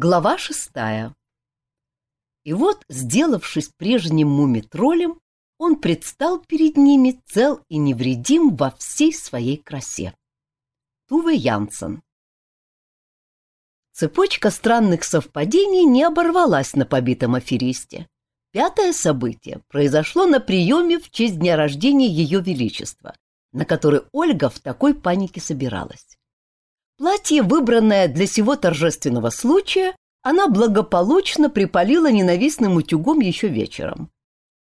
Глава шестая. И вот, сделавшись прежним мумитролем, он предстал перед ними цел и невредим во всей своей красе. Туве Янсен. Цепочка странных совпадений не оборвалась на побитом аферисте. Пятое событие произошло на приеме в честь дня рождения Ее Величества, на который Ольга в такой панике собиралась. Платье, выбранное для сего торжественного случая, она благополучно припалила ненавистным утюгом еще вечером.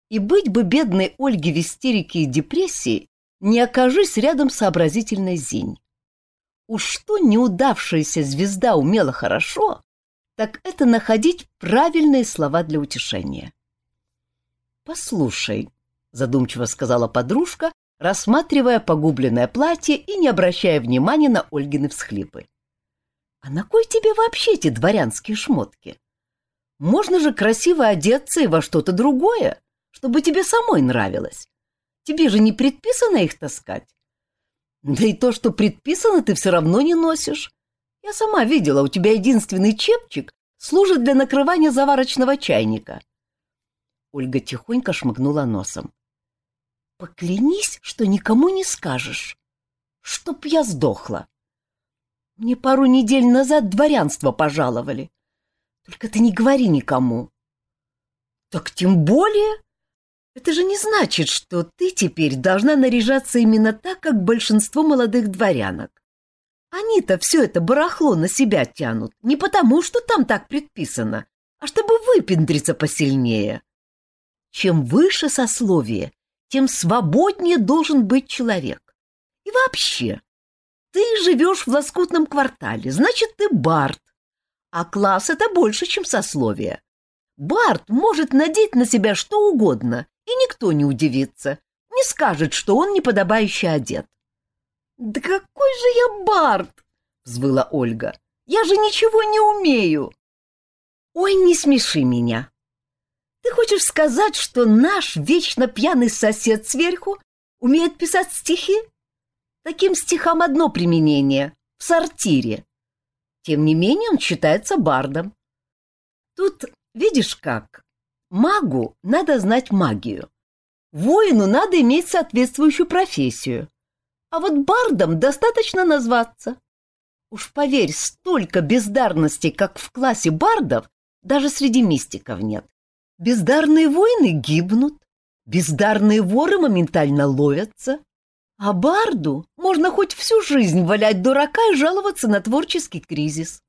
И быть бы бедной Ольге в истерике и депрессии, не окажись рядом сообразительной Зинь. Уж что неудавшаяся звезда умела хорошо, так это находить правильные слова для утешения. «Послушай», — задумчиво сказала подружка, рассматривая погубленное платье и не обращая внимания на Ольгины всхлипы. «А на кой тебе вообще эти дворянские шмотки? Можно же красиво одеться и во что-то другое, чтобы тебе самой нравилось. Тебе же не предписано их таскать. Да и то, что предписано, ты все равно не носишь. Я сама видела, у тебя единственный чепчик служит для накрывания заварочного чайника». Ольга тихонько шмыгнула носом. Поклянись, что никому не скажешь, чтоб я сдохла. Мне пару недель назад дворянство пожаловали. Только ты не говори никому. Так тем более. Это же не значит, что ты теперь должна наряжаться именно так, как большинство молодых дворянок. Они-то все это барахло на себя тянут, не потому, что там так предписано, а чтобы выпендриться посильнее. Чем выше сословие, тем свободнее должен быть человек. И вообще, ты живешь в лоскутном квартале, значит, ты бард. А класс — это больше, чем сословие. Бард может надеть на себя что угодно, и никто не удивится, не скажет, что он неподобающе одет. «Да какой же я бард!» — взвыла Ольга. «Я же ничего не умею!» «Ой, не смеши меня!» Ты хочешь сказать, что наш вечно пьяный сосед сверху умеет писать стихи? Таким стихам одно применение — в сортире. Тем не менее он считается бардом. Тут, видишь как, магу надо знать магию. Воину надо иметь соответствующую профессию. А вот бардом достаточно назваться. Уж поверь, столько бездарности, как в классе бардов, даже среди мистиков нет. Бездарные воины гибнут, бездарные воры моментально ловятся, а барду можно хоть всю жизнь валять дурака и жаловаться на творческий кризис.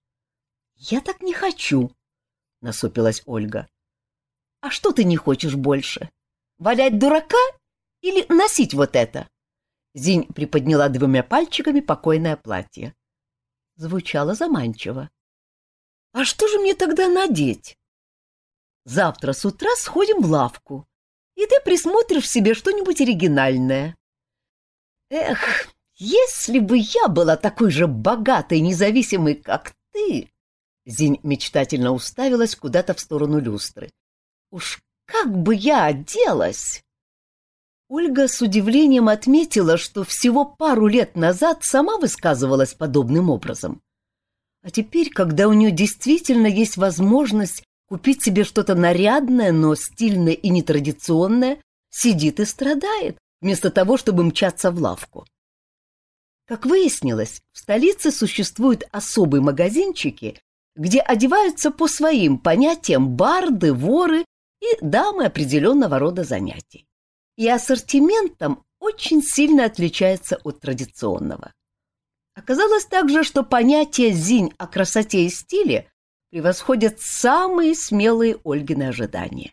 «Я так не хочу», — насупилась Ольга. «А что ты не хочешь больше? Валять дурака или носить вот это?» Зинь приподняла двумя пальчиками покойное платье. Звучало заманчиво. «А что же мне тогда надеть?» Завтра с утра сходим в лавку, и ты присмотришь себе что-нибудь оригинальное. Эх, если бы я была такой же богатой и независимой, как ты... Зинь мечтательно уставилась куда-то в сторону люстры. Уж как бы я оделась! Ольга с удивлением отметила, что всего пару лет назад сама высказывалась подобным образом. А теперь, когда у нее действительно есть возможность Купить себе что-то нарядное, но стильное и нетрадиционное, сидит и страдает, вместо того, чтобы мчаться в лавку. Как выяснилось, в столице существуют особые магазинчики, где одеваются по своим понятиям барды, воры и дамы определенного рода занятий. И ассортиментом очень сильно отличается от традиционного. Оказалось также, что понятие «зинь» о красоте и стиле превосходят самые смелые Ольгины ожидания.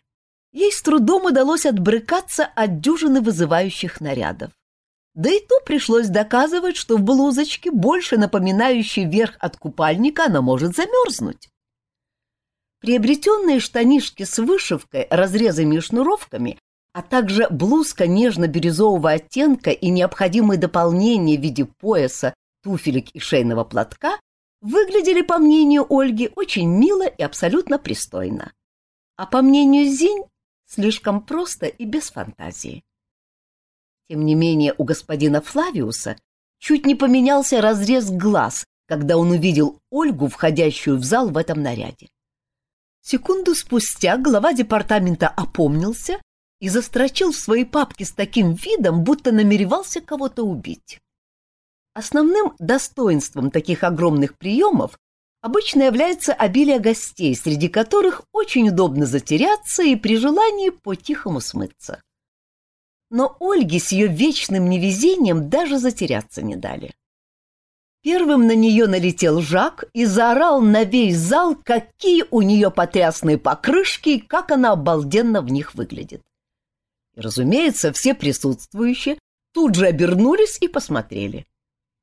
Ей с трудом удалось отбрыкаться от дюжины вызывающих нарядов. Да и то пришлось доказывать, что в блузочке, больше напоминающей верх от купальника, она может замерзнуть. Приобретенные штанишки с вышивкой, разрезами и шнуровками, а также блузка нежно-бирюзового оттенка и необходимые дополнения в виде пояса, туфелек и шейного платка выглядели, по мнению Ольги, очень мило и абсолютно пристойно. А по мнению Зинь, слишком просто и без фантазии. Тем не менее, у господина Флавиуса чуть не поменялся разрез глаз, когда он увидел Ольгу, входящую в зал в этом наряде. Секунду спустя глава департамента опомнился и застрочил в своей папке с таким видом, будто намеревался кого-то убить. Основным достоинством таких огромных приемов обычно является обилие гостей, среди которых очень удобно затеряться и при желании по-тихому смыться. Но Ольге с ее вечным невезением даже затеряться не дали. Первым на нее налетел Жак и заорал на весь зал, какие у нее потрясные покрышки и как она обалденно в них выглядит. И, разумеется, все присутствующие тут же обернулись и посмотрели.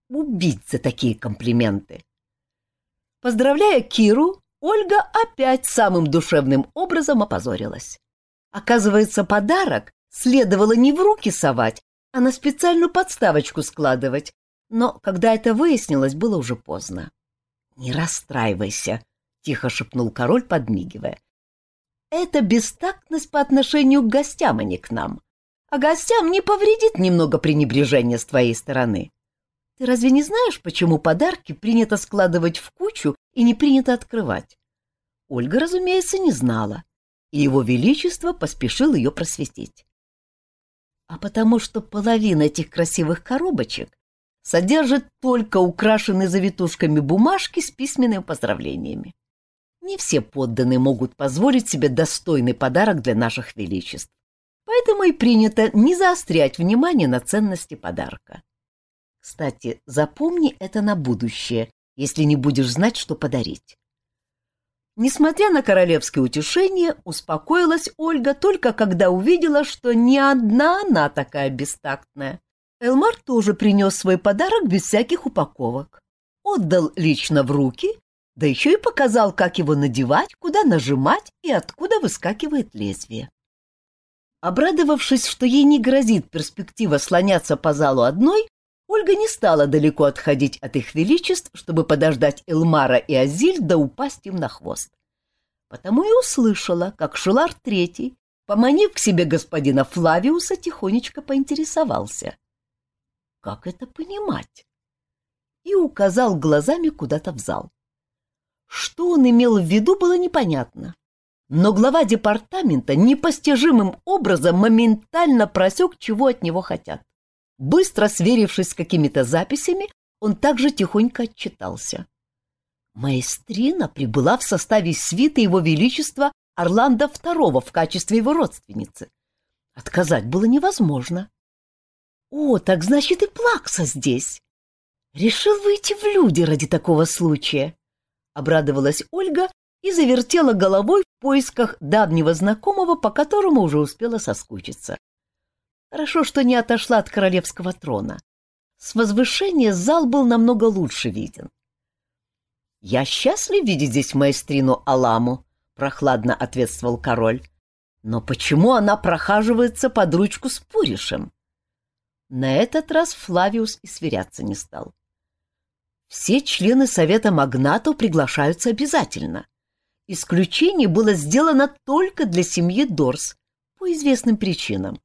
Убить за такие комплименты. Поздравляя Киру, Ольга опять самым душевным образом опозорилась. Оказывается, подарок следовало не в руки совать, а на специальную подставочку складывать, но когда это выяснилось, было уже поздно. «Не расстраивайся», — тихо шепнул король, подмигивая. «Это бестактность по отношению к гостям, а не к нам. А гостям не повредит немного пренебрежения с твоей стороны. Ты разве не знаешь, почему подарки принято складывать в кучу и не принято открывать?» Ольга, разумеется, не знала, и его величество поспешил ее просветить. А потому что половина этих красивых коробочек содержит только украшенные завитушками бумажки с письменными поздравлениями. Не все подданные могут позволить себе достойный подарок для наших величеств, поэтому и принято не заострять внимание на ценности подарка. Кстати, запомни это на будущее, если не будешь знать, что подарить. Несмотря на королевское утешение, успокоилась Ольга только когда увидела, что не одна она такая бестактная. Элмар тоже принес свой подарок без всяких упаковок. Отдал лично в руки, да еще и показал, как его надевать, куда нажимать и откуда выскакивает лезвие. Обрадовавшись, что ей не грозит перспектива слоняться по залу одной, Ольга не стала далеко отходить от их величеств, чтобы подождать Элмара и Азиль да упасть им на хвост. Потому и услышала, как Шулар Третий, поманив к себе господина Флавиуса, тихонечко поинтересовался. Как это понимать? И указал глазами куда-то в зал. Что он имел в виду, было непонятно. Но глава департамента непостижимым образом моментально просек, чего от него хотят. Быстро сверившись с какими-то записями, он также тихонько отчитался. Маэстрина прибыла в составе свиты его величества Орландо II в качестве его родственницы. Отказать было невозможно. О, так значит и Плакса здесь. Решил выйти в люди ради такого случая. Обрадовалась Ольга и завертела головой в поисках давнего знакомого, по которому уже успела соскучиться. Хорошо, что не отошла от королевского трона. С возвышения зал был намного лучше виден. «Я счастлив видеть здесь маэстрину Аламу», — прохладно ответствовал король. «Но почему она прохаживается под ручку с Пуришем?» На этот раз Флавиус и сверяться не стал. Все члены Совета Магнатов приглашаются обязательно. Исключение было сделано только для семьи Дорс по известным причинам.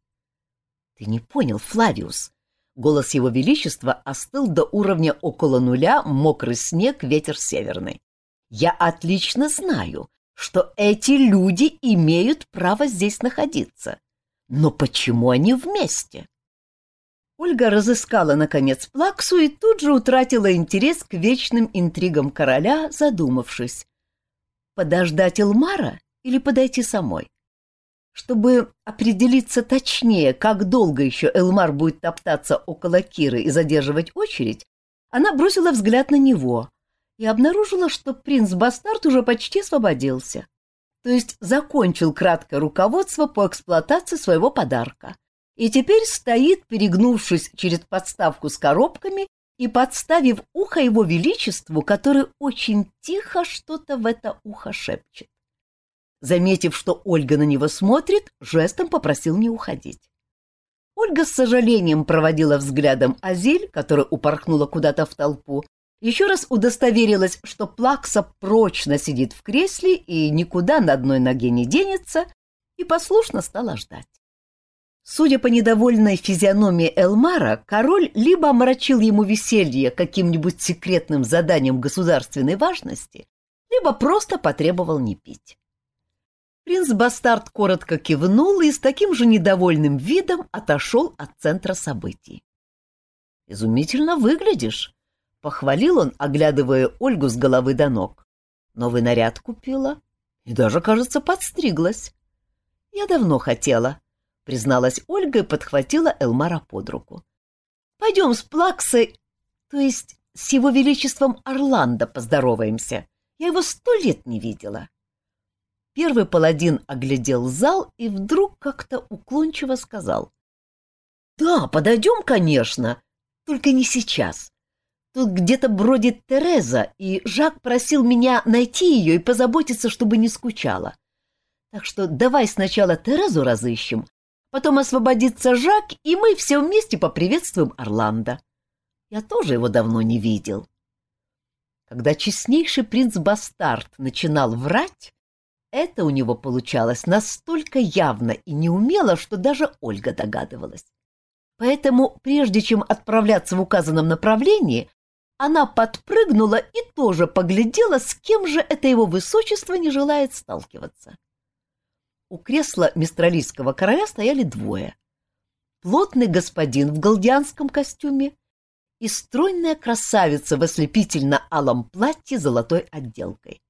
Ты не понял, Флавиус. Голос его величества остыл до уровня около нуля, мокрый снег, ветер северный. Я отлично знаю, что эти люди имеют право здесь находиться. Но почему они вместе? Ольга разыскала, наконец, Плаксу и тут же утратила интерес к вечным интригам короля, задумавшись. Подождать Элмара или подойти самой? Чтобы определиться точнее, как долго еще Элмар будет топтаться около Киры и задерживать очередь, она бросила взгляд на него и обнаружила, что принц-бастард уже почти освободился. То есть закончил краткое руководство по эксплуатации своего подарка и теперь стоит, перегнувшись через подставку с коробками и подставив ухо его величеству, который очень тихо что-то в это ухо шепчет. Заметив, что Ольга на него смотрит, жестом попросил не уходить. Ольга с сожалением проводила взглядом Азель, которая упорхнула куда-то в толпу, еще раз удостоверилась, что Плакса прочно сидит в кресле и никуда на одной ноге не денется, и послушно стала ждать. Судя по недовольной физиономии Элмара, король либо омрачил ему веселье каким-нибудь секретным заданием государственной важности, либо просто потребовал не пить. Принц-бастард коротко кивнул и с таким же недовольным видом отошел от центра событий. «Изумительно выглядишь», — похвалил он, оглядывая Ольгу с головы до ног. «Новый наряд купила и даже, кажется, подстриглась». «Я давно хотела», — призналась Ольга и подхватила Элмара под руку. «Пойдем с Плаксой, то есть с его величеством Орландо поздороваемся. Я его сто лет не видела». Первый паладин оглядел зал и вдруг как-то уклончиво сказал. «Да, подойдем, конечно, только не сейчас. Тут где-то бродит Тереза, и Жак просил меня найти ее и позаботиться, чтобы не скучала. Так что давай сначала Терезу разыщем, потом освободится Жак, и мы все вместе поприветствуем Орландо. Я тоже его давно не видел». Когда честнейший принц-бастард начинал врать, это у него получалось настолько явно и неумело, что даже Ольга догадывалась. Поэтому, прежде чем отправляться в указанном направлении, она подпрыгнула и тоже поглядела, с кем же это его высочество не желает сталкиваться. У кресла мистралийского короля стояли двое. Плотный господин в галдианском костюме и стройная красавица в ослепительно-алом платье с золотой отделкой.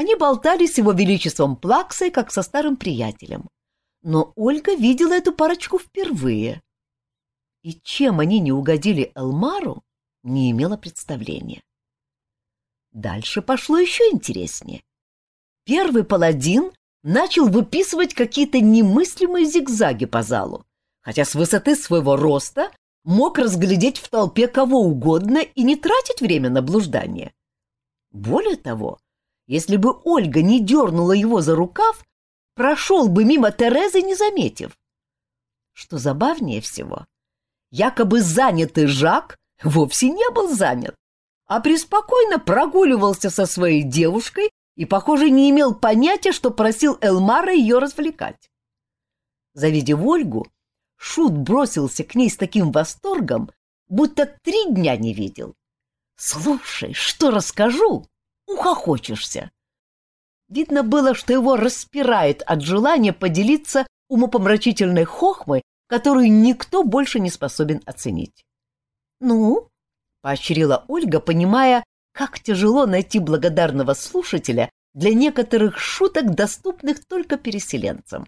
Они болтали с его величеством Плаксой, как со старым приятелем. Но Ольга видела эту парочку впервые. И чем они не угодили Элмару, не имела представления. Дальше пошло еще интереснее. Первый паладин начал выписывать какие-то немыслимые зигзаги по залу, хотя с высоты своего роста мог разглядеть в толпе кого угодно и не тратить время на блуждание. Более того, если бы Ольга не дернула его за рукав, прошел бы мимо Терезы, не заметив. Что забавнее всего, якобы занятый Жак вовсе не был занят, а преспокойно прогуливался со своей девушкой и, похоже, не имел понятия, что просил Элмара ее развлекать. Завидев Ольгу, Шут бросился к ней с таким восторгом, будто три дня не видел. «Слушай, что расскажу?» Ухохочешься. Видно было, что его распирает от желания поделиться умопомрачительной хохмой, которую никто больше не способен оценить. «Ну?» — поощрила Ольга, понимая, как тяжело найти благодарного слушателя для некоторых шуток, доступных только переселенцам.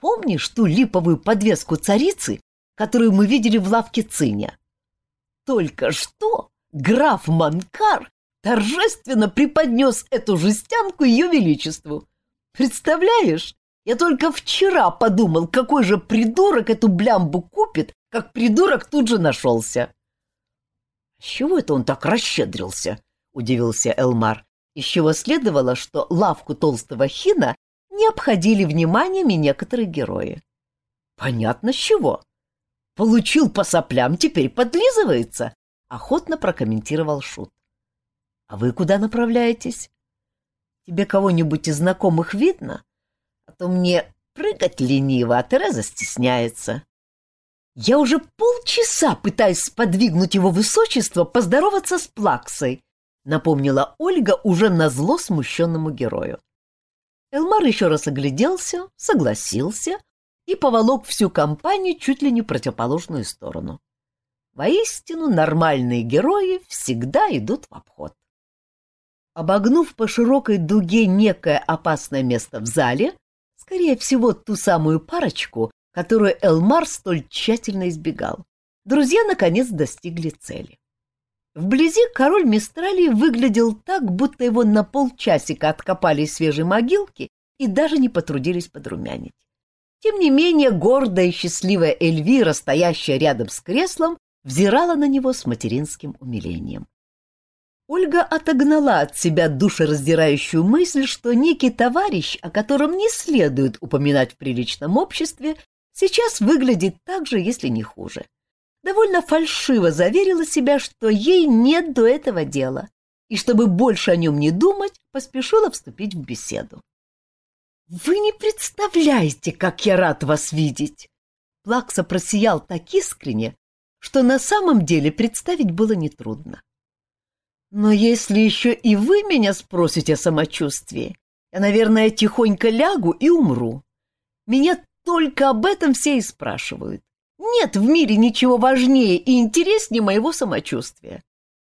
«Помнишь ту липовую подвеску царицы, которую мы видели в лавке Циня? Только что граф Манкар торжественно преподнес эту жестянку ее величеству. Представляешь, я только вчера подумал, какой же придурок эту блямбу купит, как придурок тут же нашелся. — С чего это он так расщедрился? — удивился Элмар, из чего следовало, что лавку толстого хина не обходили вниманиями некоторые герои. — Понятно, с чего. Получил по соплям, теперь подлизывается, — охотно прокомментировал Шут. А вы куда направляетесь? Тебе кого-нибудь из знакомых видно? А то мне прыгать лениво, а Тереза стесняется. Я уже полчаса пытаюсь сподвигнуть его высочество поздороваться с Плаксой, напомнила Ольга уже на зло смущенному герою. Элмар еще раз огляделся, согласился и поволок всю компанию чуть ли не противоположную сторону. Воистину, нормальные герои всегда идут в обход. Обогнув по широкой дуге некое опасное место в зале, скорее всего, ту самую парочку, которую Элмар столь тщательно избегал, друзья наконец достигли цели. Вблизи король Мистралии выглядел так, будто его на полчасика откопали из свежей могилки и даже не потрудились подрумянить. Тем не менее, гордая и счастливая Эльвира, стоящая рядом с креслом, взирала на него с материнским умилением. Ольга отогнала от себя душераздирающую мысль, что некий товарищ, о котором не следует упоминать в приличном обществе, сейчас выглядит так же, если не хуже. Довольно фальшиво заверила себя, что ей нет до этого дела, и чтобы больше о нем не думать, поспешила вступить в беседу. Вы не представляете, как я рад вас видеть! Плакса просиял так искренне, что на самом деле представить было нетрудно. Но если еще и вы меня спросите о самочувствии, я, наверное, тихонько лягу и умру. Меня только об этом все и спрашивают. Нет в мире ничего важнее и интереснее моего самочувствия.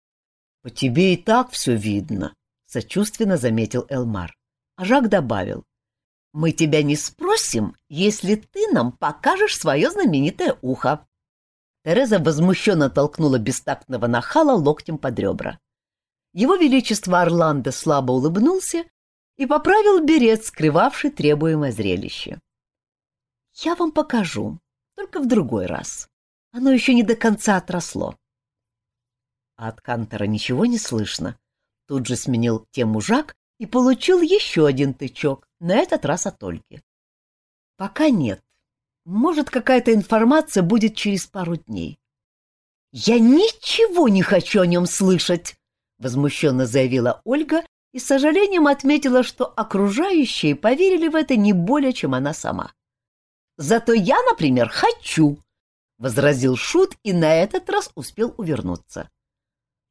— По тебе и так все видно, — сочувственно заметил Элмар. А Жак добавил. — Мы тебя не спросим, если ты нам покажешь свое знаменитое ухо. Тереза возмущенно толкнула бестактного нахала локтем под ребра. Его Величество Орландо слабо улыбнулся и поправил берет, скрывавший требуемое зрелище. «Я вам покажу, только в другой раз. Оно еще не до конца отросло». А от Кантора ничего не слышно. Тут же сменил тему Жак и получил еще один тычок, на этот раз от Ольги. «Пока нет. Может, какая-то информация будет через пару дней». «Я ничего не хочу о нем слышать!» Возмущенно заявила Ольга и с сожалением отметила, что окружающие поверили в это не более, чем она сама. «Зато я, например, хочу!» — возразил Шут и на этот раз успел увернуться.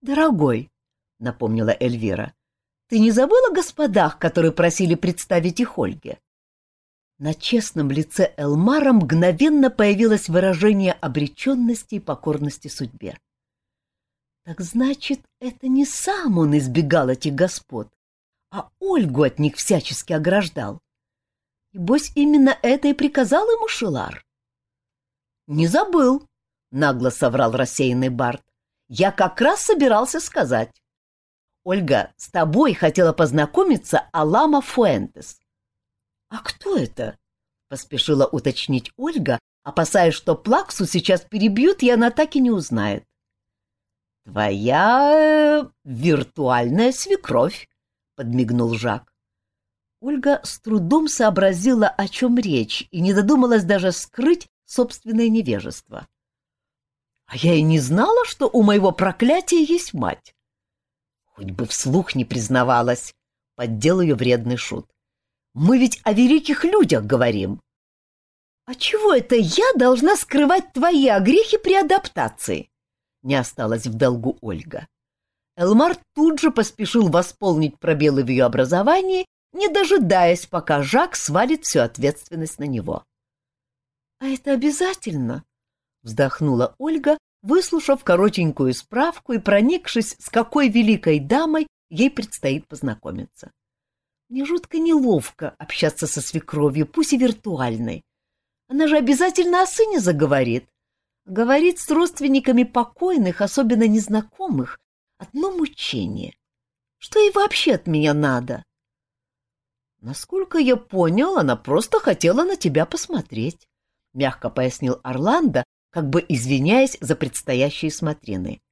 «Дорогой», — напомнила Эльвира, — «ты не забыла о господах, которые просили представить их Ольге?» На честном лице Элмара мгновенно появилось выражение обреченности и покорности судьбе. Так значит, это не сам он избегал этих господ, а Ольгу от них всячески ограждал. И бось именно это и приказал ему Шилар. «Не забыл», — нагло соврал рассеянный Барт. «Я как раз собирался сказать. Ольга, с тобой хотела познакомиться Алама Фуэнтес». «А кто это?» — поспешила уточнить Ольга, опасаясь, что Плаксу сейчас перебьют, и она так и не узнает. «Твоя э, виртуальная свекровь», — подмигнул Жак. Ольга с трудом сообразила, о чем речь, и не додумалась даже скрыть собственное невежество. «А я и не знала, что у моего проклятия есть мать». Хоть бы вслух не признавалась, — поддел ее вредный шут. «Мы ведь о великих людях говорим». «А чего это я должна скрывать твои огрехи при адаптации?» Не осталась в долгу Ольга. Элмар тут же поспешил восполнить пробелы в ее образовании, не дожидаясь, пока Жак свалит всю ответственность на него. — А это обязательно? — вздохнула Ольга, выслушав коротенькую справку и проникшись, с какой великой дамой ей предстоит познакомиться. Мне жутко неловко общаться со свекровью, пусть и виртуальной. Она же обязательно о сыне заговорит, Говорить с родственниками покойных, особенно незнакомых, одно мучение. Что ей вообще от меня надо? Насколько я понял, она просто хотела на тебя посмотреть, мягко пояснил Орландо, как бы извиняясь за предстоящие смотрины.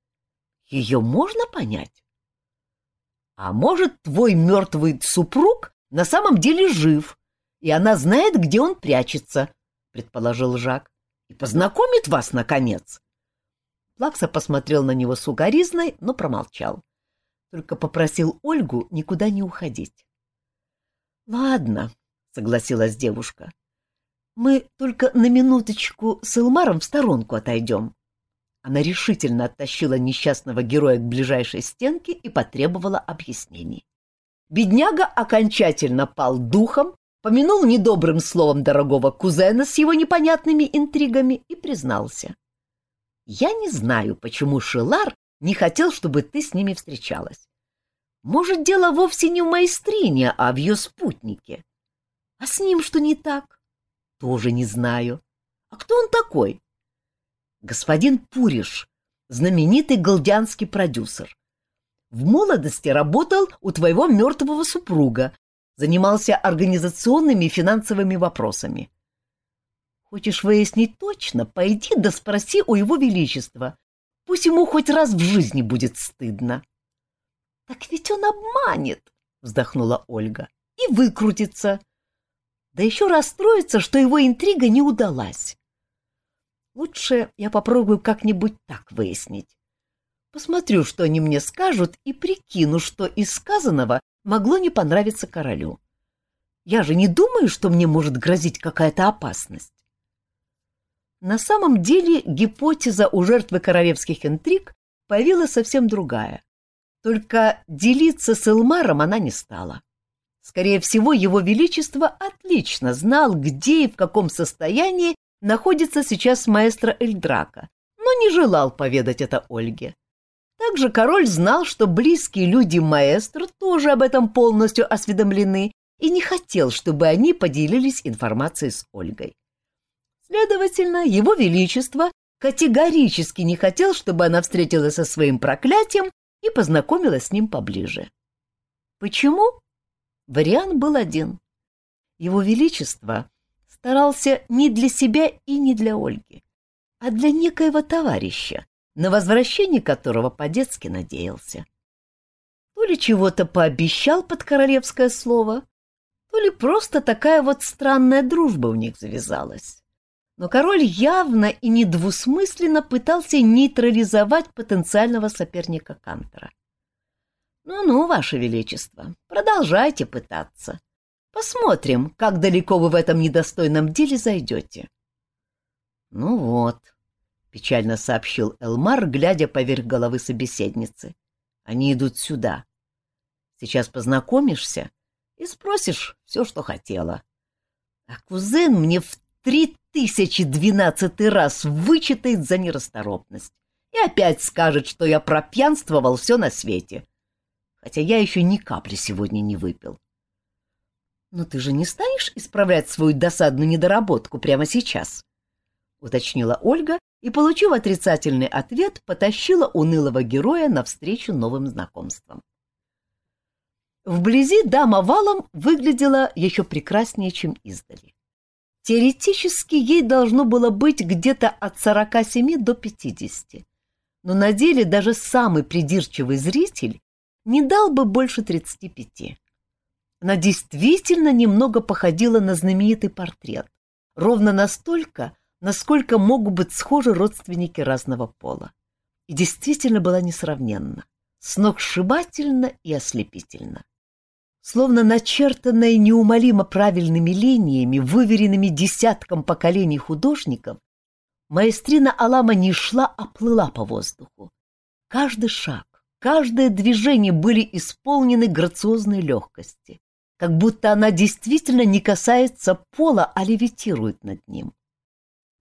Ее можно понять? А может, твой мертвый супруг на самом деле жив, и она знает, где он прячется, предположил Жак и познакомит вас, наконец. Плакса посмотрел на него с угоризной, но промолчал. Только попросил Ольгу никуда не уходить. — Ладно, — согласилась девушка. — Мы только на минуточку с Илмаром в сторонку отойдем. Она решительно оттащила несчастного героя к ближайшей стенке и потребовала объяснений. Бедняга окончательно пал духом помянул недобрым словом дорогого кузена с его непонятными интригами и признался. «Я не знаю, почему Шилар не хотел, чтобы ты с ними встречалась. Может, дело вовсе не в маэстрине, а в ее спутнике. А с ним что не так? Тоже не знаю. А кто он такой? Господин Пуриш, знаменитый галдианский продюсер. В молодости работал у твоего мертвого супруга, занимался организационными и финансовыми вопросами. Хочешь выяснить точно, пойди да спроси у его величества. Пусть ему хоть раз в жизни будет стыдно. — Так ведь он обманет, — вздохнула Ольга, — и выкрутится. Да еще расстроится, что его интрига не удалась. Лучше я попробую как-нибудь так выяснить. Посмотрю, что они мне скажут, и прикину, что из сказанного могло не понравиться королю. Я же не думаю, что мне может грозить какая-то опасность. На самом деле гипотеза у жертвы королевских интриг появилась совсем другая. Только делиться с Элмаром она не стала. Скорее всего, его величество отлично знал, где и в каком состоянии находится сейчас маэстро Эльдрака, но не желал поведать это Ольге. Также король знал, что близкие люди маэстро тоже об этом полностью осведомлены и не хотел, чтобы они поделились информацией с Ольгой. Следовательно, его величество категорически не хотел, чтобы она встретилась со своим проклятием и познакомилась с ним поближе. Почему? Вариант был один. Его величество старался не для себя и не для Ольги, а для некоего товарища, на возвращение которого по-детски надеялся. То ли чего-то пообещал под королевское слово, то ли просто такая вот странная дружба у них завязалась. Но король явно и недвусмысленно пытался нейтрализовать потенциального соперника Кантера. «Ну-ну, ваше величество, продолжайте пытаться. Посмотрим, как далеко вы в этом недостойном деле зайдете». «Ну вот», — печально сообщил Элмар, глядя поверх головы собеседницы. «Они идут сюда. Сейчас познакомишься и спросишь все, что хотела. А кузен мне в три тысячи двенадцатый раз вычитает за нерасторопность и опять скажет, что я пропьянствовал все на свете, хотя я еще ни капли сегодня не выпил. Но ты же не станешь исправлять свою досадную недоработку прямо сейчас? — уточнила Ольга и, получив отрицательный ответ, потащила унылого героя навстречу новым знакомствам. Вблизи дама валом выглядела еще прекраснее, чем издали. Теоретически ей должно было быть где-то от 47 до 50. Но на деле даже самый придирчивый зритель не дал бы больше 35. Она действительно немного походила на знаменитый портрет, ровно настолько, насколько могут быть схожи родственники разного пола. И действительно была несравненна, сногсшибательна и ослепительна словно начертанная неумолимо правильными линиями, выверенными десятком поколений художников, маэстрина Алама не шла, а плыла по воздуху. Каждый шаг, каждое движение были исполнены грациозной легкости, как будто она действительно не касается пола, а левитирует над ним.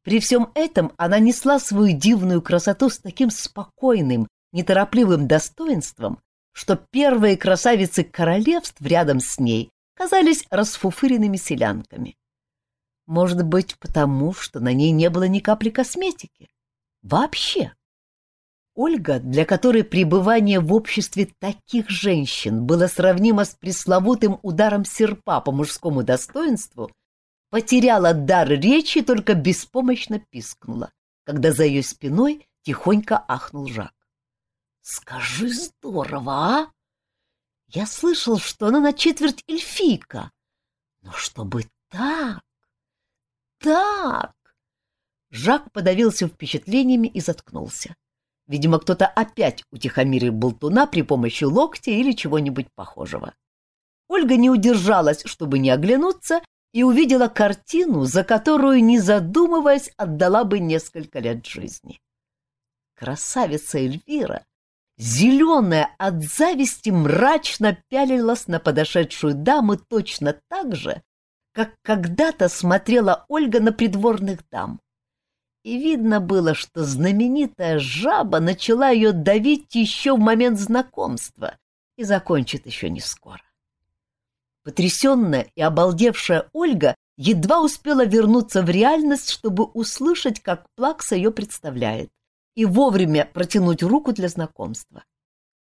При всем этом она несла свою дивную красоту с таким спокойным, неторопливым достоинством, что первые красавицы королевств рядом с ней казались расфуфыренными селянками. Может быть, потому что на ней не было ни капли косметики. Вообще. Ольга, для которой пребывание в обществе таких женщин было сравнимо с пресловутым ударом серпа по мужскому достоинству, потеряла дар речи, только беспомощно пискнула, когда за ее спиной тихонько ахнул Жак. Скажи здорово, а? Я слышал, что она на четверть эльфийка. Но чтобы так, так... Жак подавился впечатлениями и заткнулся. Видимо, кто-то опять утихомирил болтуна при помощи локтя или чего-нибудь похожего. Ольга не удержалась, чтобы не оглянуться, и увидела картину, за которую, не задумываясь, отдала бы несколько лет жизни. Красавица Эльвира зеленая от зависти мрачно пялилась на подошедшую даму точно так же, как когда-то смотрела Ольга на придворных дам. И видно было, что знаменитая жаба начала ее давить еще в момент знакомства и закончит еще не скоро. Потрясенная и обалдевшая Ольга едва успела вернуться в реальность, чтобы услышать, как Плакса ее представляет и вовремя протянуть руку для знакомства.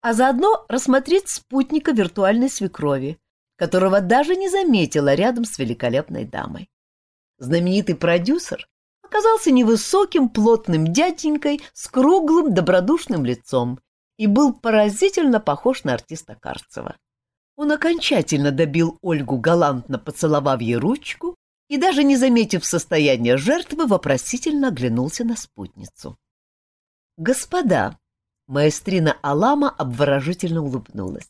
А заодно рассмотреть спутника виртуальной свекрови, которого даже не заметила рядом с великолепной дамой. Знаменитый продюсер оказался невысоким, плотным дяденькой с круглым, добродушным лицом и был поразительно похож на артиста Карцева. Он окончательно добил Ольгу, галантно поцеловав ей ручку, и даже не заметив состояние жертвы, вопросительно оглянулся на спутницу. «Господа!» — маэстрина Алама обворожительно улыбнулась.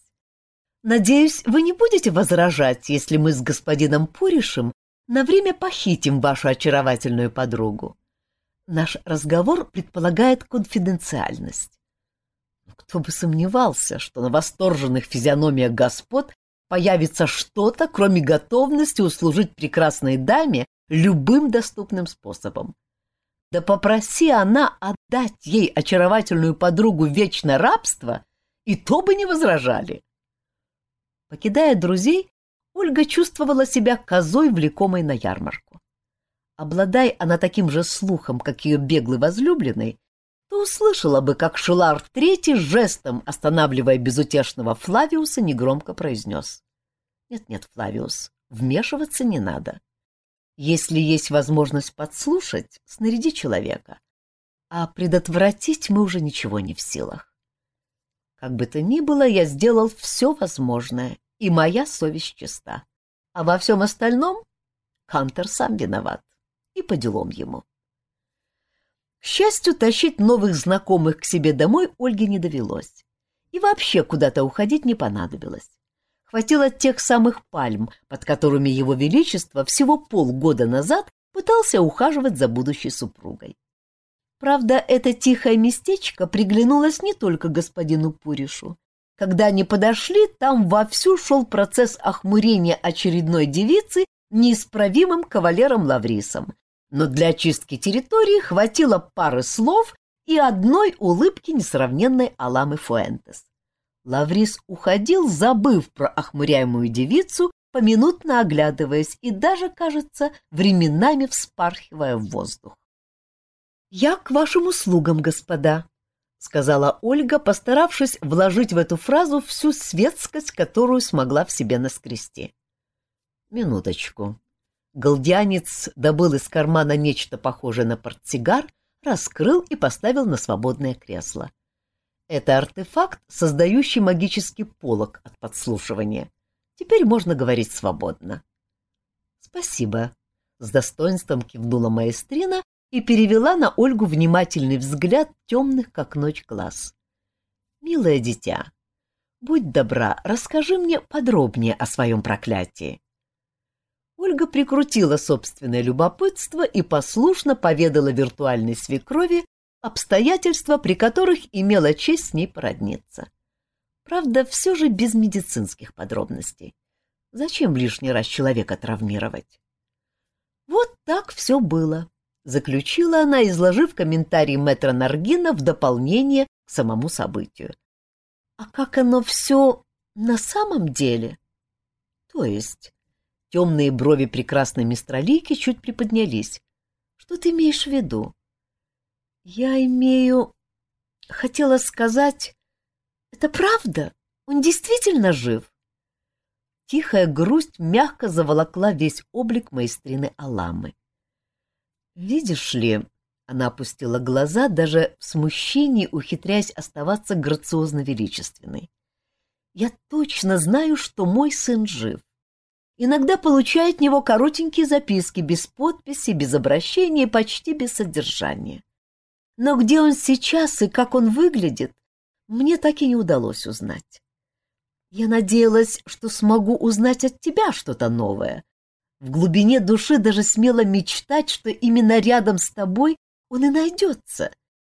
Надеюсь, вы не будете возражать, если мы с господином Пуришем на время похитим вашу очаровательную подругу. Наш разговор предполагает конфиденциальность. Кто бы сомневался, что на восторженных физиономиях господ появится что-то, кроме готовности услужить прекрасной даме любым доступным способом. Да попроси она отдать ей очаровательную подругу вечное рабство, и то бы не возражали. Покидая друзей, Ольга чувствовала себя козой, влекомой на ярмарку. Обладай она таким же слухом, как ее беглый возлюбленный, то услышала бы, как Шилар Третий жестом, останавливая безутешного Флавиуса, негромко произнес. «Нет-нет, Флавиус, вмешиваться не надо. Если есть возможность подслушать, снаряди человека, а предотвратить мы уже ничего не в силах. Как бы то ни было, я сделал все возможное, и моя совесть чиста. А во всем остальном Кантер сам виноват, и по делам ему. Счастью, тащить новых знакомых к себе домой Ольге не довелось. И вообще куда-то уходить не понадобилось. Хватило тех самых пальм, под которыми его величество всего полгода назад пытался ухаживать за будущей супругой. Правда, это тихое местечко приглянулось не только господину Пуришу. Когда они подошли, там вовсю шел процесс охмурения очередной девицы неисправимым кавалером Лаврисом, но для очистки территории хватило пары слов и одной улыбки несравненной Аламы Фуэнтес. Лаврис уходил, забыв про охмуряемую девицу, поминутно оглядываясь и даже, кажется, временами вспархивая в воздух. «Я к вашим услугам, господа», — сказала Ольга, постаравшись вложить в эту фразу всю светскость, которую смогла в себе наскрести. «Минуточку», Галдианец добыл из кармана нечто похожее на портсигар, раскрыл и поставил на свободное кресло. Это артефакт, создающий магический полог от подслушивания. Теперь можно говорить свободно. «Спасибо», — с достоинством кивнула маэстрина и перевела на Ольгу внимательный взгляд темных, как ночь, глаз. «Милое дитя, будь добра, расскажи мне подробнее о своем проклятии». Ольга прикрутила собственное любопытство и послушно поведала виртуальной свекрови обстоятельства, при которых имела честь с ней породниться. Правда, все же без медицинских подробностей. Зачем лишний раз человека травмировать? Вот так все было, заключила она, изложив комментарий мэтра Наргина в дополнение к самому событию. А как оно все на самом деле? То есть Темные брови прекрасной мистралики чуть приподнялись. Что ты имеешь в виду? Я имею... Хотела сказать... Это правда? Он действительно жив? Тихая грусть мягко заволокла весь облик маэстрины Аламы. Видишь ли, она опустила глаза, даже в смущении ухитряясь оставаться грациозно величественной. Я точно знаю, что мой сын жив. Иногда получаю от него коротенькие записки без подписи, без обращения, почти без содержания. Но где он сейчас и как он выглядит, мне так и не удалось узнать. Я надеялась, что смогу узнать от тебя что-то новое. В глубине души даже смело мечтать, что именно рядом с тобой он и найдется.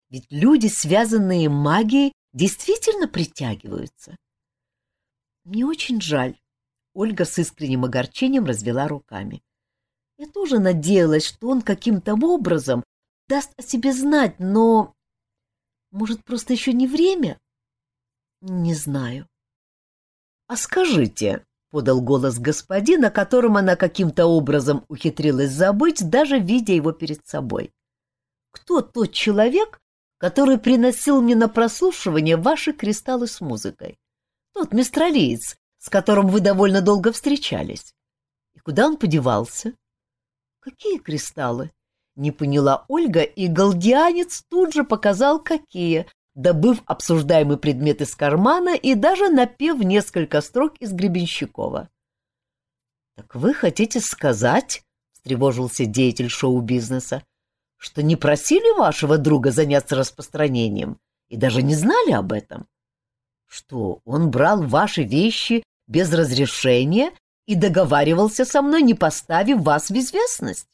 Ведь люди, связанные магией, действительно притягиваются. Мне очень жаль, Ольга с искренним огорчением развела руками. Я тоже надеялась, что он каким-то образом даст о себе знать, но... Может, просто еще не время? Не знаю. — А скажите, — подал голос господин, о котором она каким-то образом ухитрилась забыть, даже видя его перед собой. — Кто тот человек, который приносил мне на прослушивание ваши кристаллы с музыкой? Тот мистралиец, с которым вы довольно долго встречались. И куда он подевался? Какие кристаллы? Не поняла Ольга, и галдианец тут же показал, какие, добыв обсуждаемый предмет из кармана и даже напев несколько строк из Гребенщикова. «Так вы хотите сказать, — встревожился деятель шоу-бизнеса, — что не просили вашего друга заняться распространением и даже не знали об этом? Что, он брал ваши вещи без разрешения и договаривался со мной, не поставив вас в известность.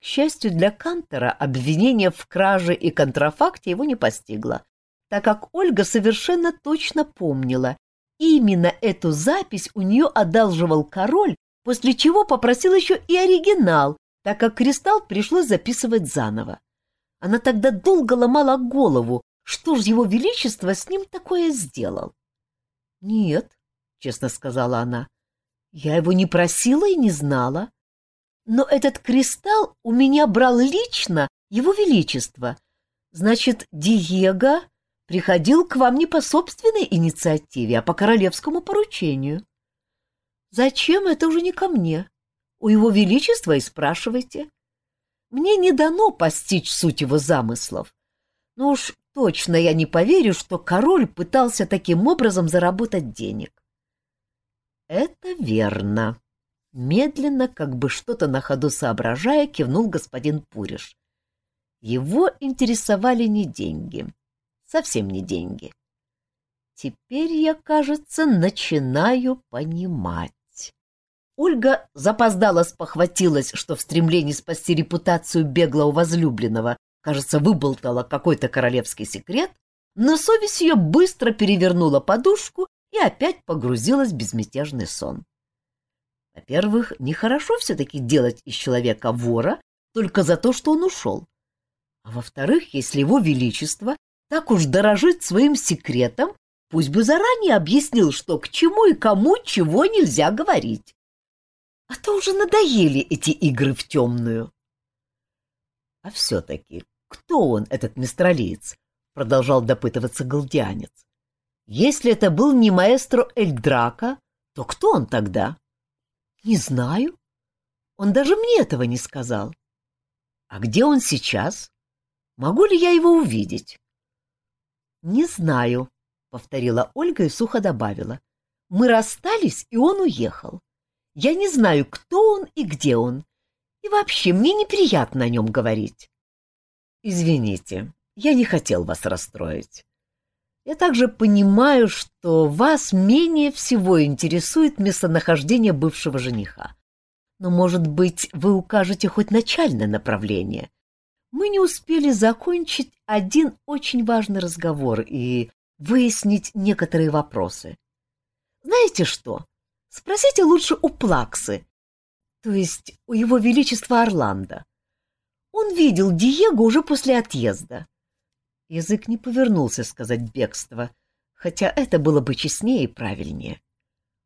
К счастью для Кантера, обвинение в краже и контрафакте его не постигло, так как Ольга совершенно точно помнила, именно эту запись у нее одалживал король, после чего попросил еще и оригинал, так как кристалл пришлось записывать заново. Она тогда долго ломала голову, что ж его величество с ним такое сделал. — Нет, — честно сказала она, — я его не просила и не знала. Но этот кристалл у меня брал лично его величество. Значит, Диего приходил к вам не по собственной инициативе, а по королевскому поручению. Зачем это уже не ко мне? У его величества и спрашивайте. Мне не дано постичь суть его замыслов. Но уж точно я не поверю, что король пытался таким образом заработать денег. Это верно. Медленно, как бы что-то на ходу соображая, кивнул господин Пуриш. Его интересовали не деньги. Совсем не деньги. Теперь я, кажется, начинаю понимать. Ольга запоздала спохватилась, что в стремлении спасти репутацию беглого возлюбленного, кажется, выболтала какой-то королевский секрет, но совесть ее быстро перевернула подушку и опять погрузилась в безмятежный сон. Во-первых, нехорошо все-таки делать из человека вора только за то, что он ушел. А во-вторых, если его величество так уж дорожит своим секретом, пусть бы заранее объяснил, что к чему и кому чего нельзя говорить. А то уже надоели эти игры в темную. — А все-таки кто он, этот мистралиец? — продолжал допытываться галдианец. — Если это был не маэстро Эльдрака, то кто он тогда? — Не знаю. Он даже мне этого не сказал. — А где он сейчас? Могу ли я его увидеть? — Не знаю, — повторила Ольга и сухо добавила. — Мы расстались, и он уехал. Я не знаю, кто он и где он. И вообще, мне неприятно о нем говорить. Извините, я не хотел вас расстроить. Я также понимаю, что вас менее всего интересует местонахождение бывшего жениха. Но, может быть, вы укажете хоть начальное направление. Мы не успели закончить один очень важный разговор и выяснить некоторые вопросы. Знаете что? Спросите лучше у Плаксы, то есть у его величества Орландо. Он видел Диего уже после отъезда. Язык не повернулся сказать бегство, хотя это было бы честнее и правильнее.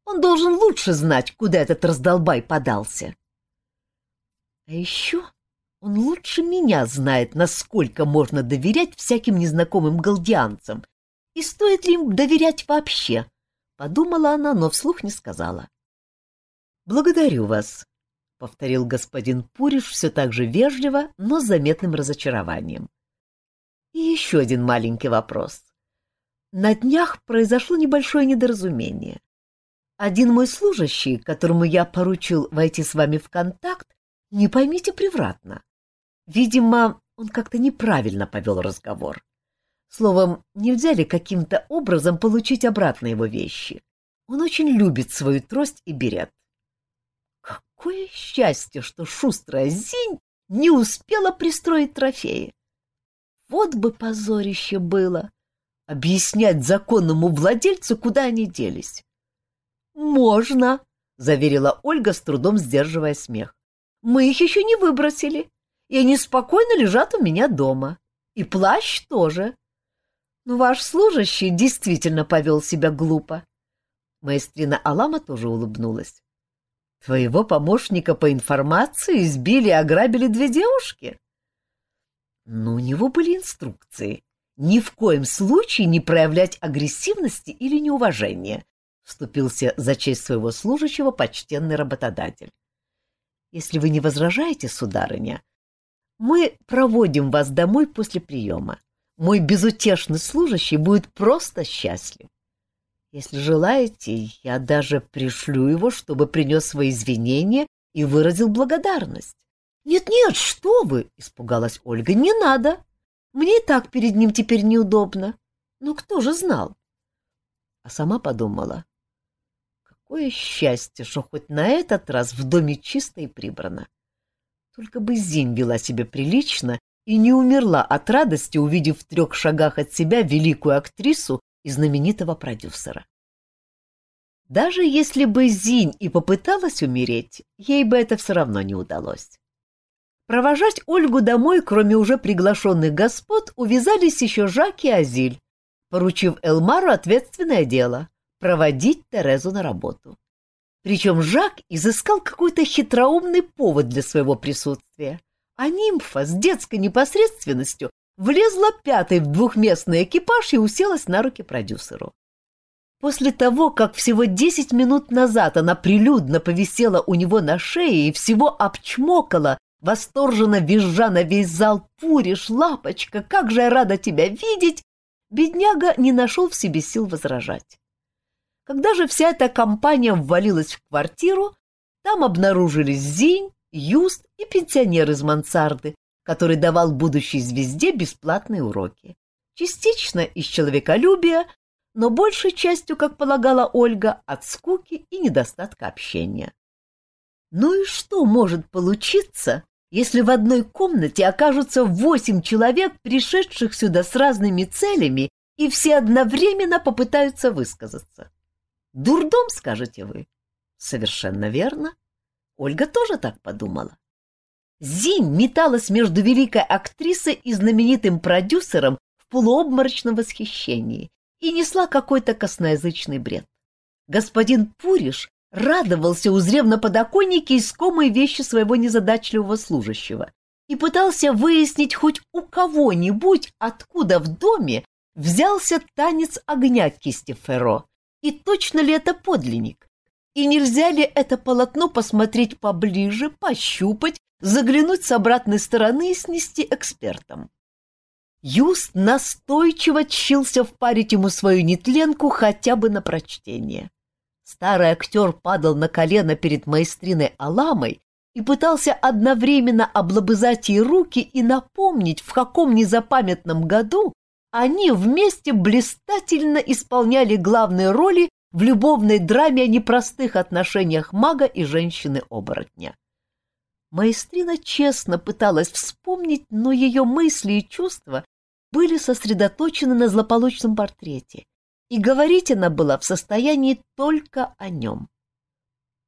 Он должен лучше знать, куда этот раздолбай подался. А еще он лучше меня знает, насколько можно доверять всяким незнакомым галдианцам, и стоит ли им доверять вообще. Подумала она, но вслух не сказала. «Благодарю вас», — повторил господин Пуриш все так же вежливо, но с заметным разочарованием. «И еще один маленький вопрос. На днях произошло небольшое недоразумение. Один мой служащий, которому я поручил войти с вами в контакт, не поймите превратно. Видимо, он как-то неправильно повел разговор. Словом, нельзя ли каким-то образом получить обратно его вещи? Он очень любит свою трость и берет. Какое счастье, что шустрая Зинь не успела пристроить трофеи. Вот бы позорище было объяснять законному владельцу, куда они делись. «Можно», — заверила Ольга, с трудом сдерживая смех. «Мы их еще не выбросили, и они спокойно лежат у меня дома. И плащ тоже. Но ваш служащий действительно повел себя глупо. Маэстрина Алама тоже улыбнулась. Твоего помощника по информации избили и ограбили две девушки? Но у него были инструкции. Ни в коем случае не проявлять агрессивности или неуважения, вступился за честь своего служащего почтенный работодатель. Если вы не возражаете, сударыня, мы проводим вас домой после приема мой безутешный служащий будет просто счастлив. Если желаете, я даже пришлю его, чтобы принес свои извинения и выразил благодарность. «Нет-нет, что вы!» — испугалась Ольга. «Не надо! Мне и так перед ним теперь неудобно. Но кто же знал?» А сама подумала. Какое счастье, что хоть на этот раз в доме чисто и прибрано. Только бы Зинь вела себя прилично и не умерла от радости, увидев в трех шагах от себя великую актрису и знаменитого продюсера. Даже если бы Зинь и попыталась умереть, ей бы это все равно не удалось. Провожать Ольгу домой, кроме уже приглашенных господ, увязались еще Жак и Азиль, поручив Элмару ответственное дело — проводить Терезу на работу. Причем Жак изыскал какой-то хитроумный повод для своего присутствия, а нимфа с детской непосредственностью влезла пятой в двухместный экипаж и уселась на руки продюсеру. После того, как всего десять минут назад она прилюдно повисела у него на шее и всего обчмокала, восторженно визжа на весь зал «Пуриш, лапочка, как же я рада тебя видеть!» бедняга не нашел в себе сил возражать. Когда же вся эта компания ввалилась в квартиру, там обнаружились Зинь, Юст и пенсионер из мансарды, который давал будущей звезде бесплатные уроки. Частично из человеколюбия, но большей частью, как полагала Ольга, от скуки и недостатка общения. Ну и что может получиться, если в одной комнате окажутся восемь человек, пришедших сюда с разными целями, и все одновременно попытаются высказаться? Дурдом, скажете вы? Совершенно верно. Ольга тоже так подумала. Зинь металась между великой актрисой и знаменитым продюсером в полуобморочном восхищении и несла какой-то косноязычный бред. Господин Пуриш радовался, узрев на подоконнике искомые вещи своего незадачливого служащего, и пытался выяснить хоть у кого-нибудь, откуда в доме взялся танец огня кисти Ферро, и точно ли это подлинник, и нельзя ли это полотно посмотреть поближе, пощупать, заглянуть с обратной стороны и снести экспертам. Юст настойчиво чился впарить ему свою нетленку хотя бы на прочтение. Старый актер падал на колено перед маэстриной Аламой и пытался одновременно облобызать ей руки и напомнить, в каком незапамятном году они вместе блистательно исполняли главные роли в любовной драме о непростых отношениях мага и женщины-оборотня. Маэстрина честно пыталась вспомнить, но ее мысли и чувства были сосредоточены на злополучном портрете, и говорить она была в состоянии только о нем.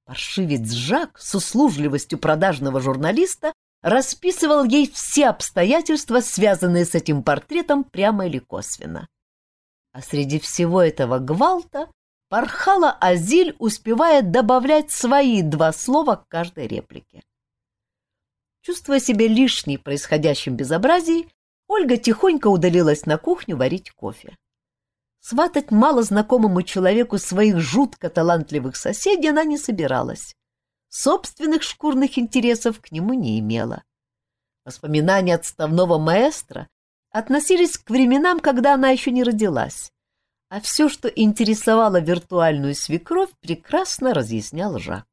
Паршивец Жак с услужливостью продажного журналиста расписывал ей все обстоятельства, связанные с этим портретом, прямо или косвенно. А среди всего этого гвалта порхала Азиль, успевая добавлять свои два слова к каждой реплике. Чувствуя себя лишней в происходящем безобразии, Ольга тихонько удалилась на кухню варить кофе. Сватать малознакомому человеку своих жутко талантливых соседей она не собиралась. Собственных шкурных интересов к нему не имела. Воспоминания отставного маэстро относились к временам, когда она еще не родилась, а все, что интересовало виртуальную свекровь, прекрасно разъяснял Жак.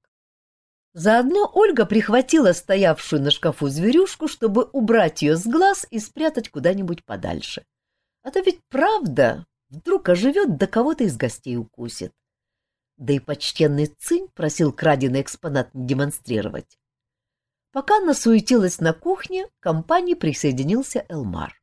Заодно Ольга прихватила стоявшую на шкафу зверюшку, чтобы убрать ее с глаз и спрятать куда-нибудь подальше. А то ведь правда, Вдруг оживет, да кого-то из гостей укусит. Да и почтенный Цинь просил краденый экспонат не демонстрировать. Пока она суетилась на кухне, к компании присоединился Элмар.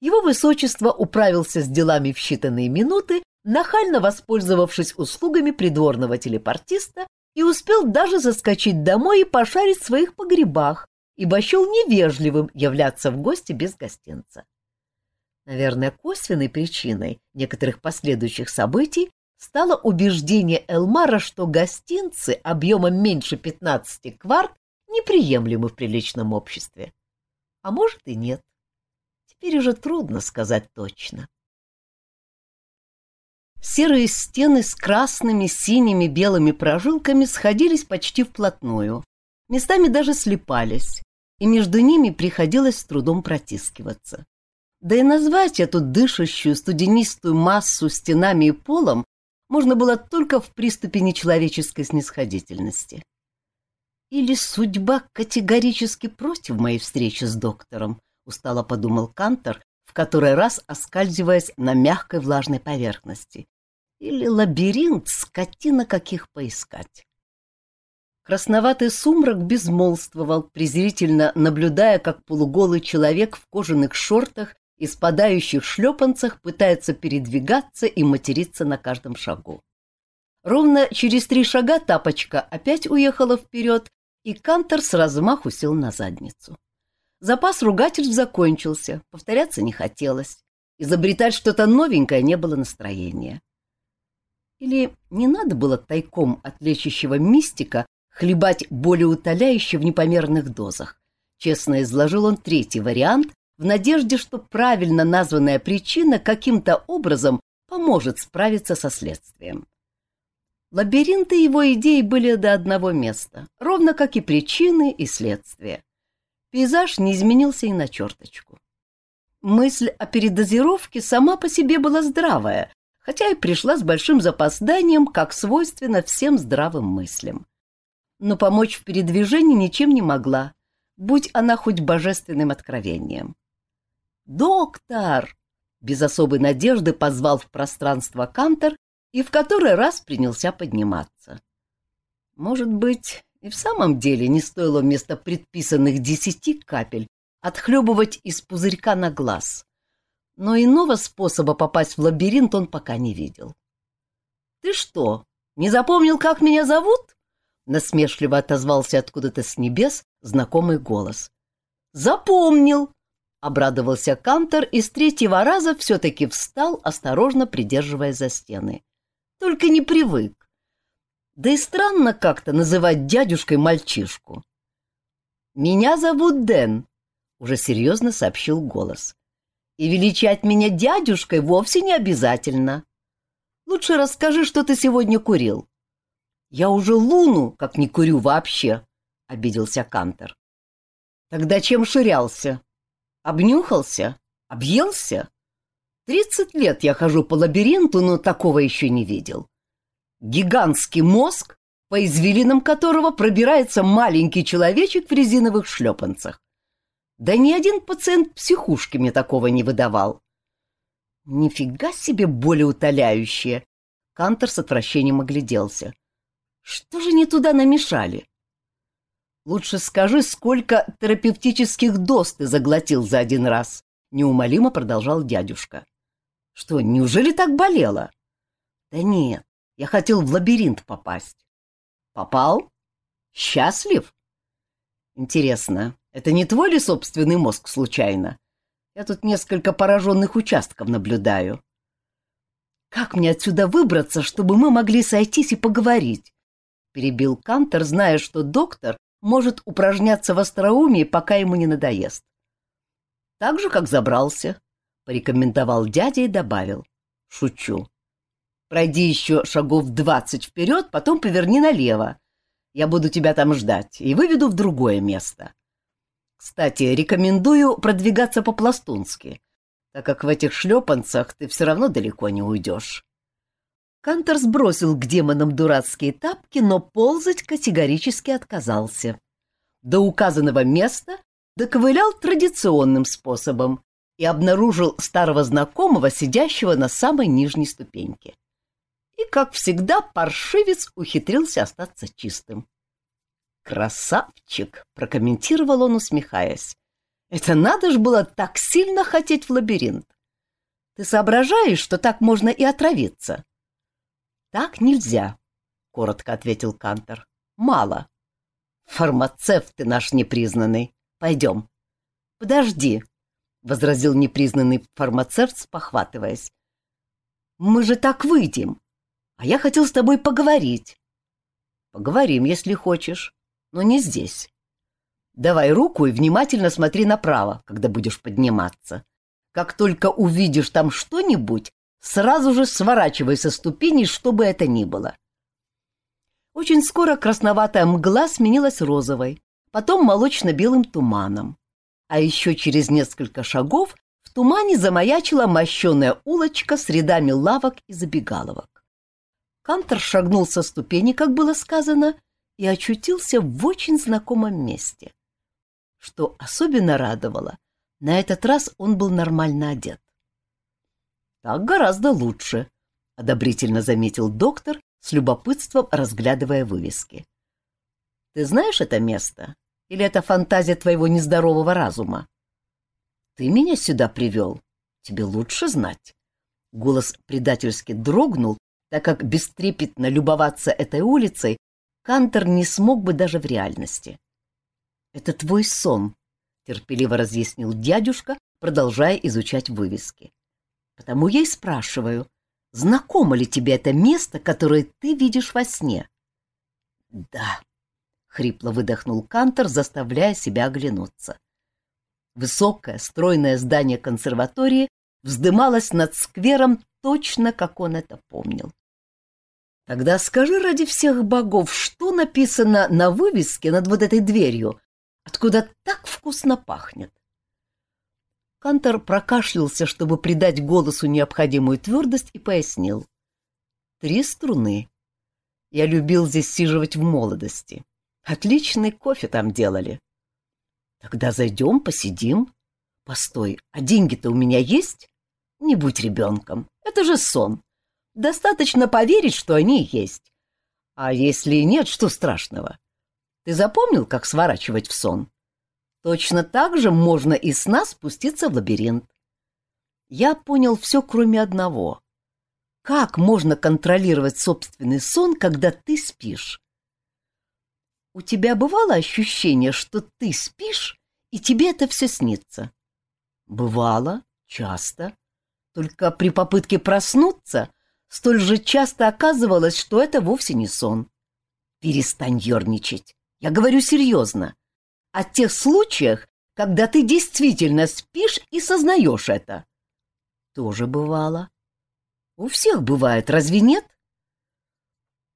Его высочество управился с делами в считанные минуты, нахально воспользовавшись услугами придворного телепортиста и успел даже заскочить домой и пошарить в своих погребах, ибо счел невежливым являться в гости без гостинца. Наверное, косвенной причиной некоторых последующих событий стало убеждение Элмара, что гостинцы объемом меньше 15 кварт неприемлемы в приличном обществе. А может и нет. Теперь уже трудно сказать точно. Серые стены с красными, синими, белыми прожилками сходились почти вплотную, местами даже слепались, и между ними приходилось с трудом протискиваться. Да и назвать эту дышащую студенистую массу стенами и полом можно было только в приступе нечеловеческой снисходительности. Или судьба категорически против моей встречи с доктором, устало подумал Кантор, в который раз оскальзываясь на мягкой влажной поверхности. Или лабиринт, скотина каких поискать. Красноватый сумрак безмолвствовал, презрительно наблюдая, как полуголый человек в кожаных шортах и спадающих шлепанцах пытается передвигаться и материться на каждом шагу. Ровно через три шага тапочка опять уехала вперед, и Кантор с размаху сел на задницу. Запас ругательств закончился, повторяться не хотелось. Изобретать что-то новенькое не было настроения. Или не надо было тайком от лечащего мистика хлебать более утоляюще в непомерных дозах? Честно изложил он третий вариант в надежде, что правильно названная причина каким-то образом поможет справиться со следствием. Лабиринты его идей были до одного места, ровно как и причины и следствия. Пейзаж не изменился и на черточку. Мысль о передозировке сама по себе была здравая, хотя и пришла с большим запозданием, как свойственно всем здравым мыслям. Но помочь в передвижении ничем не могла, будь она хоть божественным откровением. «Доктор!» — без особой надежды позвал в пространство Кантер и в который раз принялся подниматься. Может быть, и в самом деле не стоило вместо предписанных десяти капель отхлебывать из пузырька на глаз. Но иного способа попасть в лабиринт он пока не видел. — Ты что, не запомнил, как меня зовут? — насмешливо отозвался откуда-то с небес знакомый голос. — Запомнил! — обрадовался Кантор и с третьего раза все-таки встал, осторожно придерживая за стены. — Только не привык. Да и странно как-то называть дядюшкой мальчишку. «Меня зовут Дэн», — уже серьезно сообщил голос. «И величать меня дядюшкой вовсе не обязательно. Лучше расскажи, что ты сегодня курил». «Я уже луну, как не курю вообще», — обиделся Кантер. «Тогда чем ширялся? Обнюхался? Объелся? Тридцать лет я хожу по лабиринту, но такого еще не видел. Гигантский мозг, по извилинам которого пробирается маленький человечек в резиновых шлепанцах. Да ни один пациент психушки мне такого не выдавал. Нифига себе более утоляющее. Кантор с отвращением огляделся. Что же не туда намешали? Лучше скажи, сколько терапевтических доз ты заглотил за один раз, неумолимо продолжал дядюшка. Что, неужели так болело? Да нет, я хотел в лабиринт попасть. Попал? Счастлив? Интересно, это не твой ли собственный мозг случайно? Я тут несколько пораженных участков наблюдаю. Как мне отсюда выбраться, чтобы мы могли сойтись и поговорить? Перебил Кантер, зная, что доктор может упражняться в остроумии, пока ему не надоест. Так же, как забрался, порекомендовал дядя и добавил. Шучу. Пройди еще шагов двадцать вперед, потом поверни налево. Я буду тебя там ждать и выведу в другое место. Кстати, рекомендую продвигаться по-пластунски, так как в этих шлепанцах ты все равно далеко не уйдешь. Кантор сбросил к демонам дурацкие тапки, но ползать категорически отказался. До указанного места доковылял традиционным способом и обнаружил старого знакомого, сидящего на самой нижней ступеньке и, как всегда, паршивец ухитрился остаться чистым. «Красавчик!» — прокомментировал он, усмехаясь. «Это надо ж было так сильно хотеть в лабиринт! Ты соображаешь, что так можно и отравиться?» «Так нельзя», — коротко ответил Кантор. «Мало. Фармацевт ты наш непризнанный. Пойдем». «Подожди», — возразил непризнанный фармацевт, спохватываясь. «Мы же так выйдем. А я хотел с тобой поговорить. Поговорим, если хочешь, но не здесь. Давай руку и внимательно смотри направо, когда будешь подниматься. Как только увидишь там что-нибудь, сразу же сворачивай со ступеней, что бы это ни было. Очень скоро красноватая мгла сменилась розовой, потом молочно-белым туманом. А еще через несколько шагов в тумане замаячила мощеная улочка с рядами лавок и забегаловок. Кантор шагнул со ступени, как было сказано, и очутился в очень знакомом месте. Что особенно радовало, на этот раз он был нормально одет. «Так гораздо лучше», — одобрительно заметил доктор, с любопытством разглядывая вывески. Ты знаешь это место? Или это фантазия твоего нездорового разума? Ты меня сюда привел. Тебе лучше знать. Голос предательски дрогнул, так как бестрепетно любоваться этой улицей Кантер не смог бы даже в реальности. «Это твой сон», — терпеливо разъяснил дядюшка, продолжая изучать вывески. «Потому я и спрашиваю, знакомо ли тебе это место, которое ты видишь во сне?» «Да», — хрипло выдохнул Кантер, заставляя себя оглянуться. Высокое, стройное здание консерватории вздымалось над сквером точно, как он это помнил. Тогда скажи ради всех богов, что написано на вывеске над вот этой дверью, откуда так вкусно пахнет. Кантор прокашлялся, чтобы придать голосу необходимую твердость, и пояснил. Три струны. Я любил здесь сиживать в молодости. Отличный кофе там делали. Тогда зайдем, посидим. Постой, а деньги-то у меня есть? Не будь ребенком, это же сон. Достаточно поверить, что они есть. А если нет, что страшного? Ты запомнил, как сворачивать в сон? Точно так же можно и сна спуститься в лабиринт. Я понял все, кроме одного. Как можно контролировать собственный сон, когда ты спишь? У тебя бывало ощущение, что ты спишь, и тебе это все снится? Бывало, часто. Только при попытке проснуться столь же часто оказывалось, что это вовсе не сон. Перестань ерничать. Я говорю серьезно. О тех случаях, когда ты действительно спишь и сознаешь это. Тоже бывало. У всех бывает, разве нет?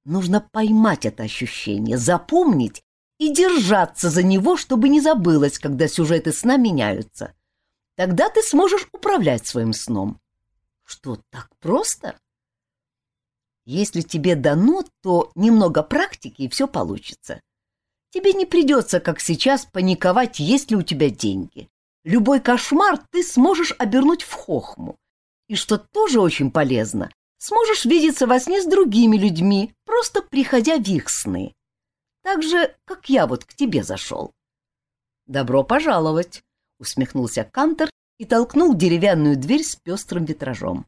Нужно поймать это ощущение, запомнить и держаться за него, чтобы не забылось, когда сюжеты сна меняются. Тогда ты сможешь управлять своим сном. Что, так просто? Если тебе дано, то немного практики, и все получится. Тебе не придется, как сейчас, паниковать, есть ли у тебя деньги. Любой кошмар ты сможешь обернуть в хохму. И что тоже очень полезно, сможешь видеться во сне с другими людьми, просто приходя в их сны. Так же, как я вот к тебе зашел. «Добро пожаловать!» — усмехнулся Кантер и толкнул деревянную дверь с пестрым витражом.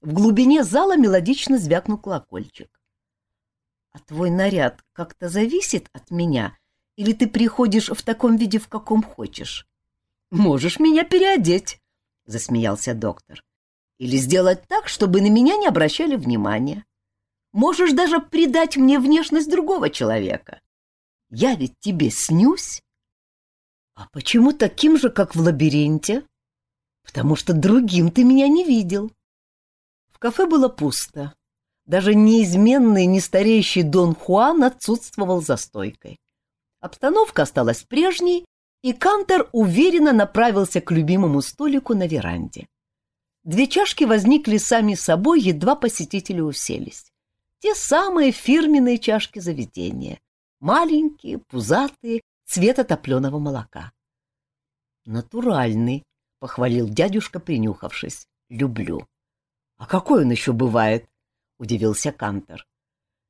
В глубине зала мелодично звякнул колокольчик. — А твой наряд как-то зависит от меня, или ты приходишь в таком виде, в каком хочешь? — Можешь меня переодеть, — засмеялся доктор. — Или сделать так, чтобы на меня не обращали внимания. Можешь даже придать мне внешность другого человека. Я ведь тебе снюсь. — А почему таким же, как в лабиринте? — Потому что другим ты меня не видел. — кафе было пусто. Даже неизменный, не стареющий Дон Хуан отсутствовал за стойкой. Обстановка осталась прежней, и Кантер уверенно направился к любимому столику на веранде. Две чашки возникли сами собой, едва посетители уселись. Те самые фирменные чашки заведения. Маленькие, пузатые, цвета топленого молока. «Натуральный», — похвалил дядюшка, принюхавшись. «Люблю». «А какой он еще бывает?» — удивился Кантер.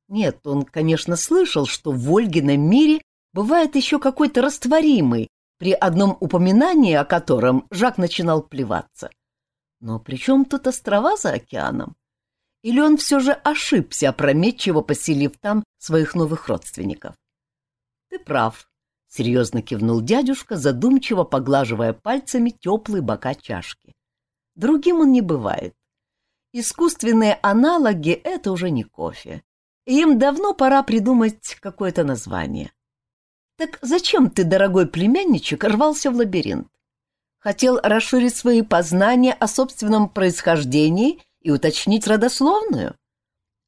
Нет, он, конечно, слышал, что в Ольгином мире бывает еще какой-то растворимый, при одном упоминании о котором Жак начинал плеваться. Но при чем тут острова за океаном? Или он все же ошибся, опрометчиво поселив там своих новых родственников? — Ты прав, — серьезно кивнул дядюшка, задумчиво поглаживая пальцами теплые бока чашки. Другим он не бывает. Искусственные аналоги — это уже не кофе. Им давно пора придумать какое-то название. Так зачем ты, дорогой племянничек, рвался в лабиринт? Хотел расширить свои познания о собственном происхождении и уточнить родословную?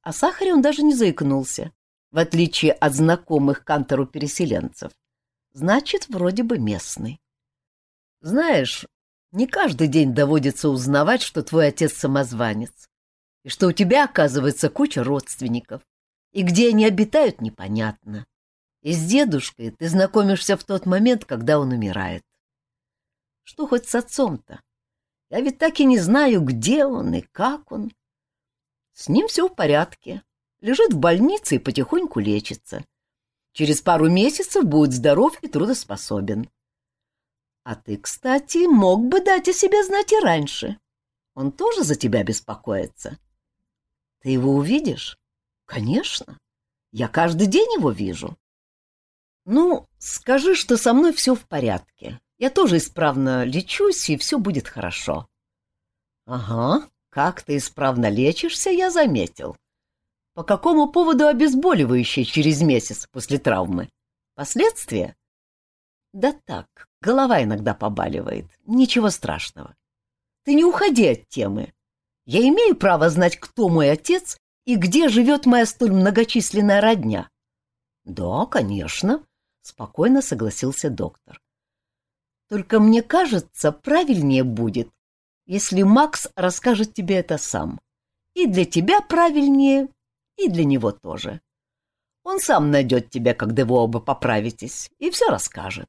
О сахаре он даже не заикнулся, в отличие от знакомых Кантору переселенцев. Значит, вроде бы местный. Знаешь, не каждый день доводится узнавать, что твой отец самозванец, и что у тебя, оказывается, куча родственников, и где они обитают, непонятно. И с дедушкой ты знакомишься в тот момент, когда он умирает. Что хоть с отцом-то? Я ведь так и не знаю, где он и как он. С ним все в порядке. Лежит в больнице и потихоньку лечится. Через пару месяцев будет здоров и трудоспособен. А ты, кстати, мог бы дать о себе знать и раньше. Он тоже за тебя беспокоится. Ты его увидишь? Конечно. Я каждый день его вижу. Ну, скажи, что со мной все в порядке. Я тоже исправно лечусь, и все будет хорошо. Ага, как ты исправно лечишься, я заметил. По какому поводу обезболивающее через месяц после травмы? Последствия? Да так, голова иногда побаливает. Ничего страшного. Ты не уходи от темы. Я имею право знать, кто мой отец и где живет моя столь многочисленная родня. Да, конечно, спокойно согласился доктор. Только мне кажется, правильнее будет, если Макс расскажет тебе это сам. И для тебя правильнее, и для него тоже. Он сам найдет тебя, когда вы оба поправитесь, и все расскажет.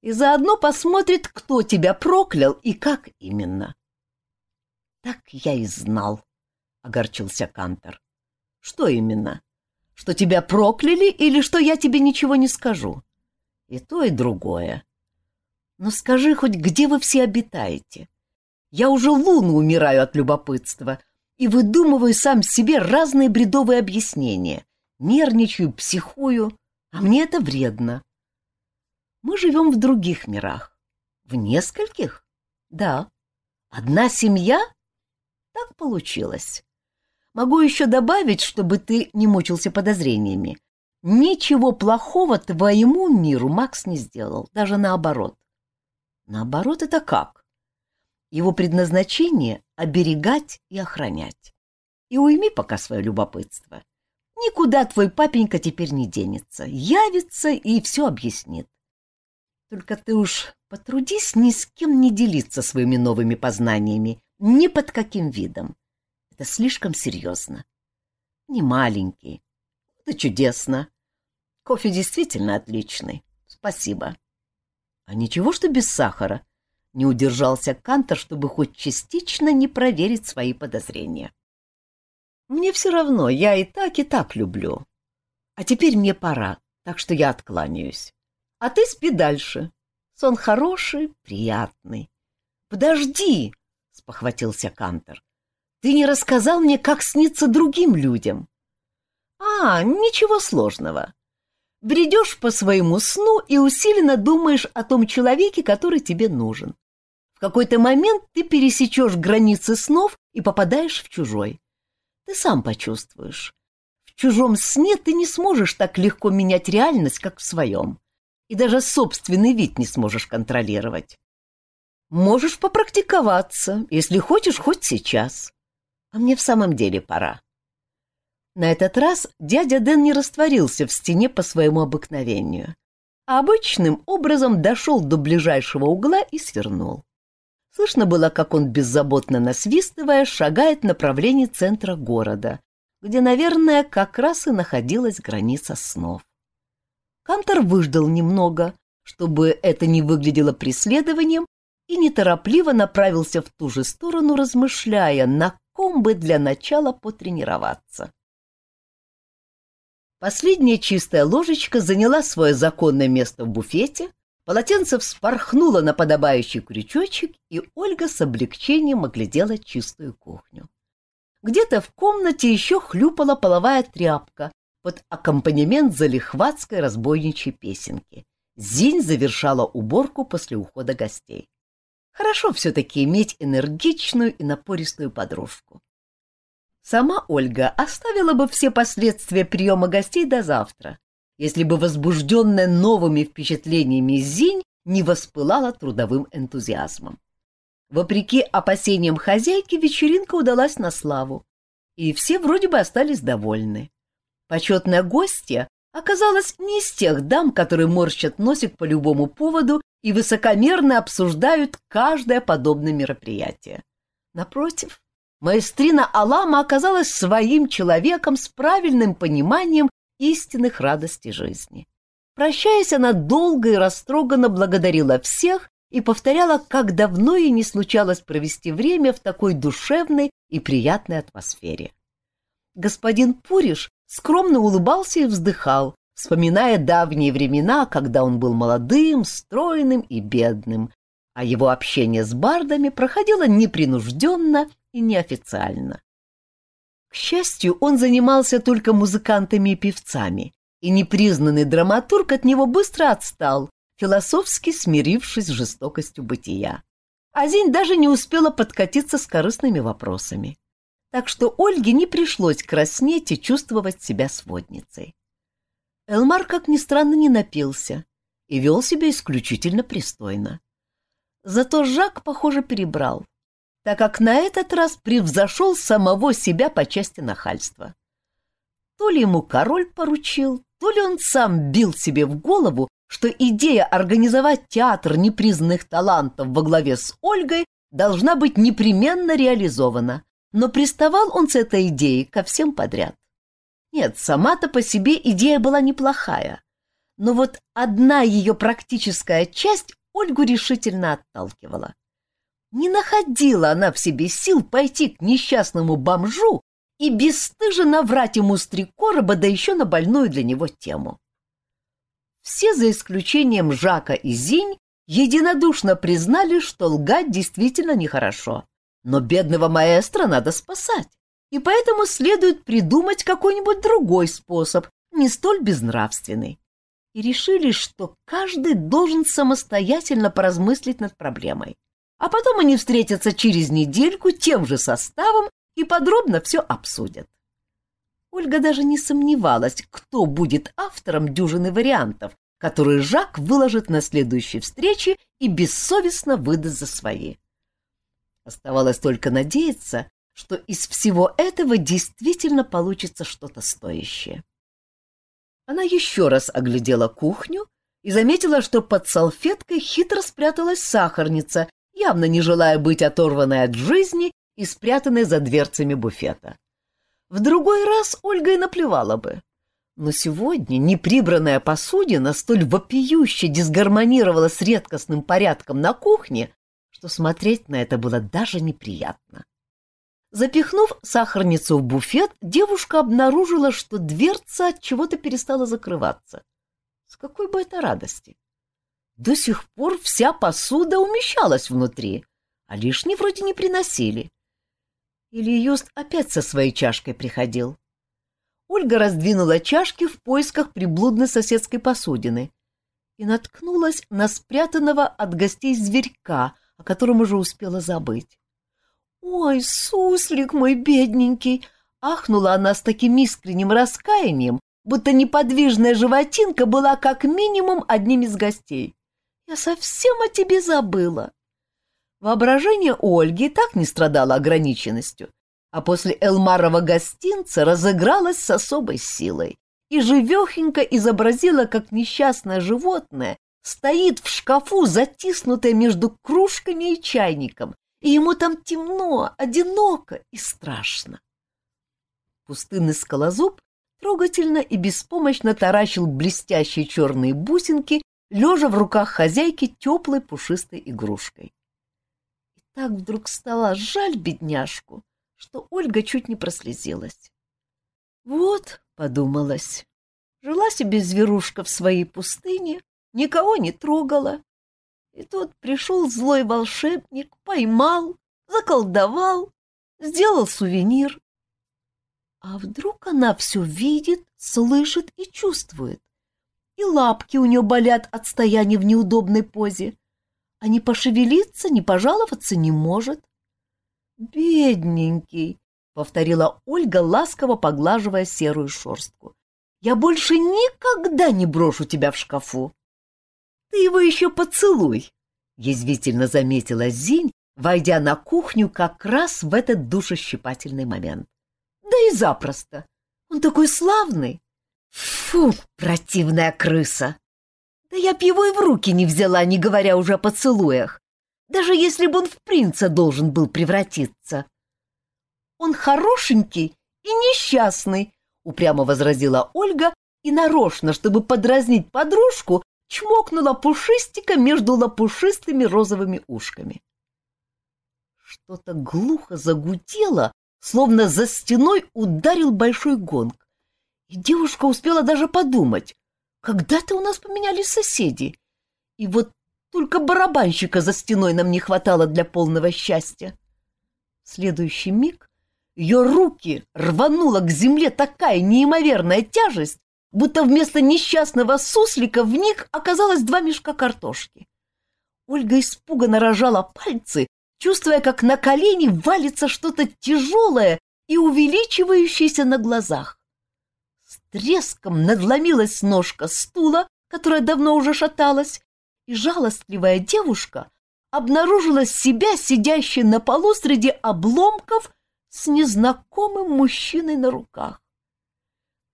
И заодно посмотрит, кто тебя проклял и как именно. — Так я и знал, — огорчился Кантор. — Что именно? Что тебя прокляли или что я тебе ничего не скажу? И то, и другое. Но скажи хоть, где вы все обитаете? Я уже луну умираю от любопытства — и выдумываю сам себе разные бредовые объяснения. Нервничаю, психую, а мне это вредно. Мы живем в других мирах. В нескольких? Да. Одна семья? Так получилось. Могу еще добавить, чтобы ты не мучился подозрениями. Ничего плохого твоему миру Макс не сделал, даже наоборот. Наоборот, это как? Его предназначение — оберегать и охранять. И уйми пока свое любопытство. Никуда твой папенька теперь не денется, явится и все объяснит. Только ты уж потрудись ни с кем не делиться своими новыми познаниями, ни под каким видом. Это слишком серьезно. Не маленький. Это чудесно. Кофе действительно отличный. Спасибо. А ничего, что без сахара? Не удержался Кантор, чтобы хоть частично не проверить свои подозрения. Мне все равно, я и так, и так люблю. А теперь мне пора, так что я откланяюсь. А ты спи дальше. Сон хороший, приятный. Подожди, спохватился Кантор. Ты не рассказал мне, как снится другим людям. А, ничего сложного. Бредешь по своему сну и усиленно думаешь о том человеке, который тебе нужен. В какой-то момент ты пересечешь границы снов и попадаешь в чужой. Ты сам почувствуешь. В чужом сне ты не сможешь так легко менять реальность, как в своем. И даже собственный вид не сможешь контролировать. Можешь попрактиковаться, если хочешь, хоть сейчас. А мне в самом деле пора. На этот раз дядя Дэн не растворился в стене по своему обыкновению, а обычным образом дошел до ближайшего угла и свернул. Слышно было, как он, беззаботно насвистывая, шагает в направлении центра города, где, наверное, как раз и находилась граница снов. Кантор выждал немного, чтобы это не выглядело преследованием, и неторопливо направился в ту же сторону, размышляя, на ком бы для начала потренироваться. Последняя чистая ложечка заняла свое законное место в буфете, Полотенце вспорхнуло на подобающий крючочек, и Ольга с облегчением оглядела чистую кухню. Где-то в комнате еще хлюпала половая тряпка под аккомпанемент залихватской разбойничьей песенки. Зинь завершала уборку после ухода гостей. Хорошо все-таки иметь энергичную и напористую подружку. Сама Ольга оставила бы все последствия приема гостей до завтра, если бы возбужденная новыми впечатлениями Зинь не воспылала трудовым энтузиазмом. Вопреки опасениям хозяйки, вечеринка удалась на славу, и все вроде бы остались довольны. Почетная гостья оказалась не из тех дам, которые морщат носик по любому поводу и высокомерно обсуждают каждое подобное мероприятие. Напротив, маэстрина Алама оказалась своим человеком с правильным пониманием истинных радостей жизни. Прощаясь, она долго и растроганно благодарила всех и повторяла, как давно ей не случалось провести время в такой душевной и приятной атмосфере. господин Пуриш скромно улыбался и вздыхал, вспоминая давние времена, когда он был молодым, стройным и бедным, а его общение с бардами проходило непринужденно и неофициально. К счастью, он занимался только музыкантами и певцами, и непризнанный драматург от него быстро отстал, философски смирившись с жестокостью бытия. Азинь даже не успела подкатиться с корыстными вопросами. Так что Ольге не пришлось краснеть и чувствовать себя сводницей. Элмар, как ни странно, не напился и вел себя исключительно пристойно. Зато Жак, похоже, перебрал так как на этот раз превзошел самого себя по части нахальства. То ли ему король поручил, то ли он сам бил себе в голову, что идея организовать театр непризнанных талантов во главе с Ольгой должна быть непременно реализована, но приставал он с этой идеей ко всем подряд. Нет, сама-то по себе идея была неплохая, но вот одна ее практическая часть Ольгу решительно отталкивала. Не находила она в себе сил пойти к несчастному бомжу и бесстыже наврать ему с три короба, да еще на больную для него тему. Все, за исключением Жака и Зинь, единодушно признали, что лгать действительно нехорошо. Но бедного маэстро надо спасать, и поэтому следует придумать какой-нибудь другой способ, не столь безнравственный. И решили, что каждый должен самостоятельно поразмыслить над проблемой а потом они встретятся через недельку тем же составом и подробно все обсудят. Ольга даже не сомневалась, кто будет автором дюжины вариантов, которые Жак выложит на следующей встрече и бессовестно выдаст за свои. Оставалось только надеяться, что из всего этого действительно получится что-то стоящее. Она еще раз оглядела кухню и заметила, что под салфеткой хитро спряталась сахарница явно не желая быть оторванной от жизни и спрятанной за дверцами буфета. В другой раз Ольга и наплевала бы. Но сегодня неприбранная посудина столь вопиюще дисгармонировала с редкостным порядком на кухне, что смотреть на это было даже неприятно. Запихнув сахарницу в буфет, девушка обнаружила, что дверца от чего-то перестала закрываться. С какой бы это радости! До сих пор вся посуда умещалась внутри, а лишней вроде не приносили. Или Юст опять со своей чашкой приходил. Ольга раздвинула чашки в поисках приблудной соседской посудины и наткнулась на спрятанного от гостей зверька, о котором уже успела забыть. «Ой, суслик мой бедненький!» — ахнула она с таким искренним раскаянием, будто неподвижная животинка была как минимум одним из гостей. Я совсем о тебе забыла. Воображение Ольги так не страдало ограниченностью, а после Элмарова гостинца разыгралась с особой силой и живехенько изобразила, как несчастное животное стоит в шкафу, затиснутое между кружками и чайником, и ему там темно, одиноко и страшно. Пустынный скалозуб трогательно и беспомощно таращил блестящие черные бусинки лежа в руках хозяйки теплой пушистой игрушкой. И так вдруг стало жаль бедняжку, что Ольга чуть не прослезилась. Вот, подумалось, жила себе зверушка в своей пустыне, никого не трогала. И тут пришел злой волшебник, поймал, заколдовал, сделал сувенир. А вдруг она все видит, слышит и чувствует? и лапки у нее болят от стояния в неудобной позе, а не пошевелиться, не пожаловаться не может. «Бедненький!» — повторила Ольга, ласково поглаживая серую шерстку. «Я больше никогда не брошу тебя в шкафу!» «Ты его еще поцелуй!» — язвительно заметила Зинь, войдя на кухню как раз в этот душещипательный момент. «Да и запросто! Он такой славный!» Фу, противная крыса! Да я б его и в руки не взяла, не говоря уже о поцелуях, даже если бы он в принца должен был превратиться. Он хорошенький и несчастный, упрямо возразила Ольга и нарочно, чтобы подразнить подружку, чмокнула пушистика между лопушистыми розовыми ушками. Что-то глухо загудело словно за стеной ударил большой гонг. И девушка успела даже подумать, когда-то у нас поменялись соседи. И вот только барабанщика за стеной нам не хватало для полного счастья. В следующий миг ее руки рванула к земле такая неимоверная тяжесть, будто вместо несчастного суслика в них оказалось два мешка картошки. Ольга испуганно рожала пальцы, чувствуя, как на колени валится что-то тяжелое и увеличивающееся на глазах. С треском надломилась ножка стула, которая давно уже шаталась, и жалостливая девушка обнаружила себя сидящей на полу среди обломков с незнакомым мужчиной на руках.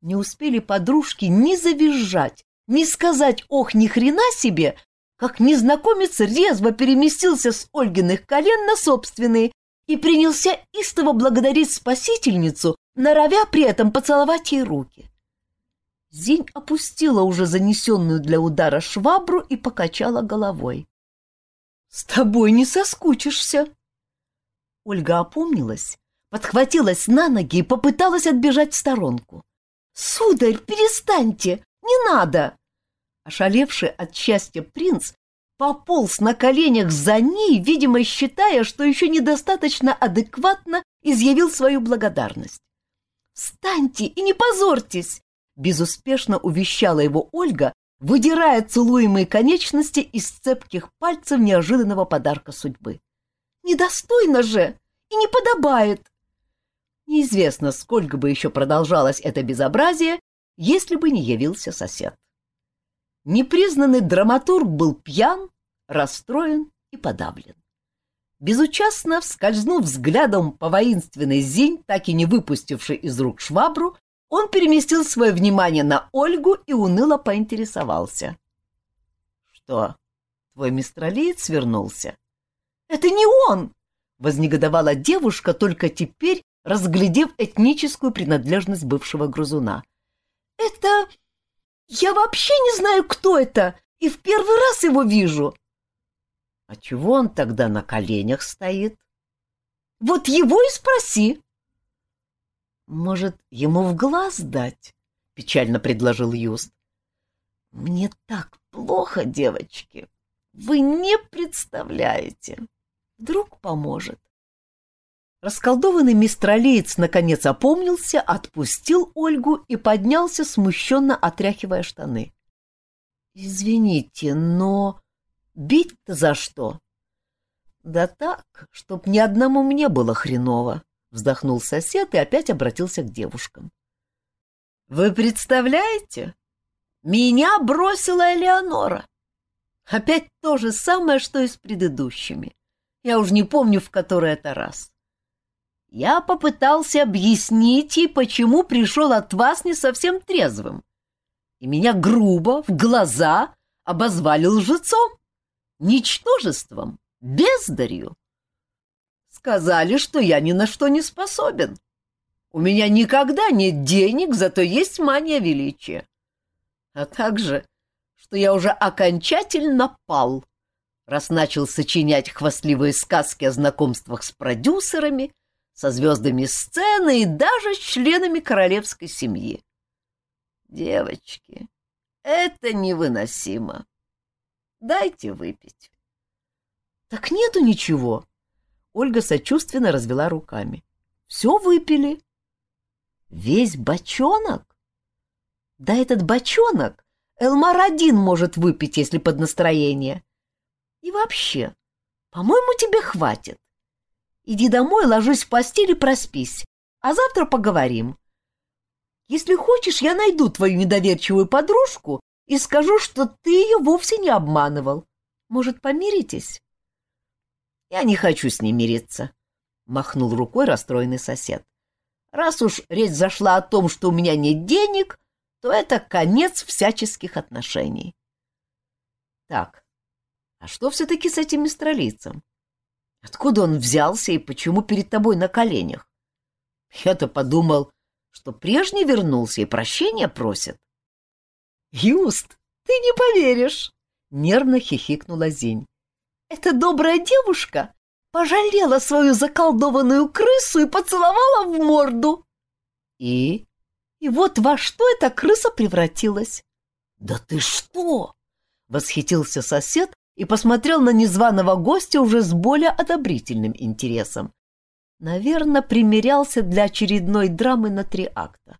Не успели подружки ни завизжать, ни сказать «ох, ни хрена себе», как незнакомец резво переместился с Ольгиных колен на собственные и принялся истово благодарить спасительницу, норовя при этом поцеловать ей руки. Зинь опустила уже занесенную для удара швабру и покачала головой. — С тобой не соскучишься. Ольга опомнилась, подхватилась на ноги и попыталась отбежать в сторонку. — Сударь, перестаньте! Не надо! Ошалевший от счастья принц пополз на коленях за ней, видимо, считая, что еще недостаточно адекватно изъявил свою благодарность. «Встаньте и не позорьтесь!» — безуспешно увещала его Ольга, выдирая целуемые конечности из цепких пальцев неожиданного подарка судьбы. «Недостойно же и не подобает!» Неизвестно, сколько бы еще продолжалось это безобразие, если бы не явился сосед. Непризнанный драматург был пьян, расстроен и подавлен. Безучастно скользнув взглядом по воинственной зинь, так и не выпустившей из рук швабру, он переместил свое внимание на Ольгу и уныло поинтересовался. — Что, твой мистралиец вернулся? — Это не он! — вознегодовала девушка, только теперь разглядев этническую принадлежность бывшего грызуна. — Это... Я вообще не знаю, кто это, и в первый раз его вижу. А чего он тогда на коленях стоит? Вот его и спроси. Может, ему в глаз дать? Печально предложил Юст. Мне так плохо, девочки. Вы не представляете. Вдруг поможет. Расколдованный мистралиец наконец опомнился, отпустил Ольгу и поднялся, смущенно отряхивая штаны. «Извините, но бить-то за что?» «Да так, чтоб ни одному мне было хреново», — вздохнул сосед и опять обратился к девушкам. «Вы представляете? Меня бросила Элеонора. Опять то же самое, что и с предыдущими. Я уж не помню, в который это раз. Я попытался объяснить ей, почему пришел от вас не совсем трезвым. И меня грубо, в глаза, обозвали лжецом, ничтожеством, бездарью. Сказали, что я ни на что не способен. У меня никогда нет денег, зато есть мания величия. А также, что я уже окончательно пал, раз начал сочинять хвастливые сказки о знакомствах с продюсерами — со звездами сцены и даже с членами королевской семьи. Девочки, это невыносимо. Дайте выпить. Так нету ничего. Ольга сочувственно развела руками. Все выпили. Весь бочонок? Да этот бочонок Элмар один может выпить, если под настроение. И вообще, по-моему, тебе хватит. Иди домой, ложись в постель и проспись, а завтра поговорим. Если хочешь, я найду твою недоверчивую подружку и скажу, что ты ее вовсе не обманывал. Может, помиритесь?» «Я не хочу с ней мириться», — махнул рукой расстроенный сосед. «Раз уж речь зашла о том, что у меня нет денег, то это конец всяческих отношений». «Так, а что все-таки с этим мистралийцем? Откуда он взялся и почему перед тобой на коленях? Я-то подумал, что прежний вернулся и прощения просит. Юст, ты не поверишь, нервно хихикнула Зинь. Эта добрая девушка пожалела свою заколдованную крысу и поцеловала в морду. И? И вот во что эта крыса превратилась. Да ты что? Восхитился сосед и посмотрел на незваного гостя уже с более одобрительным интересом. Наверное, примерялся для очередной драмы на три акта.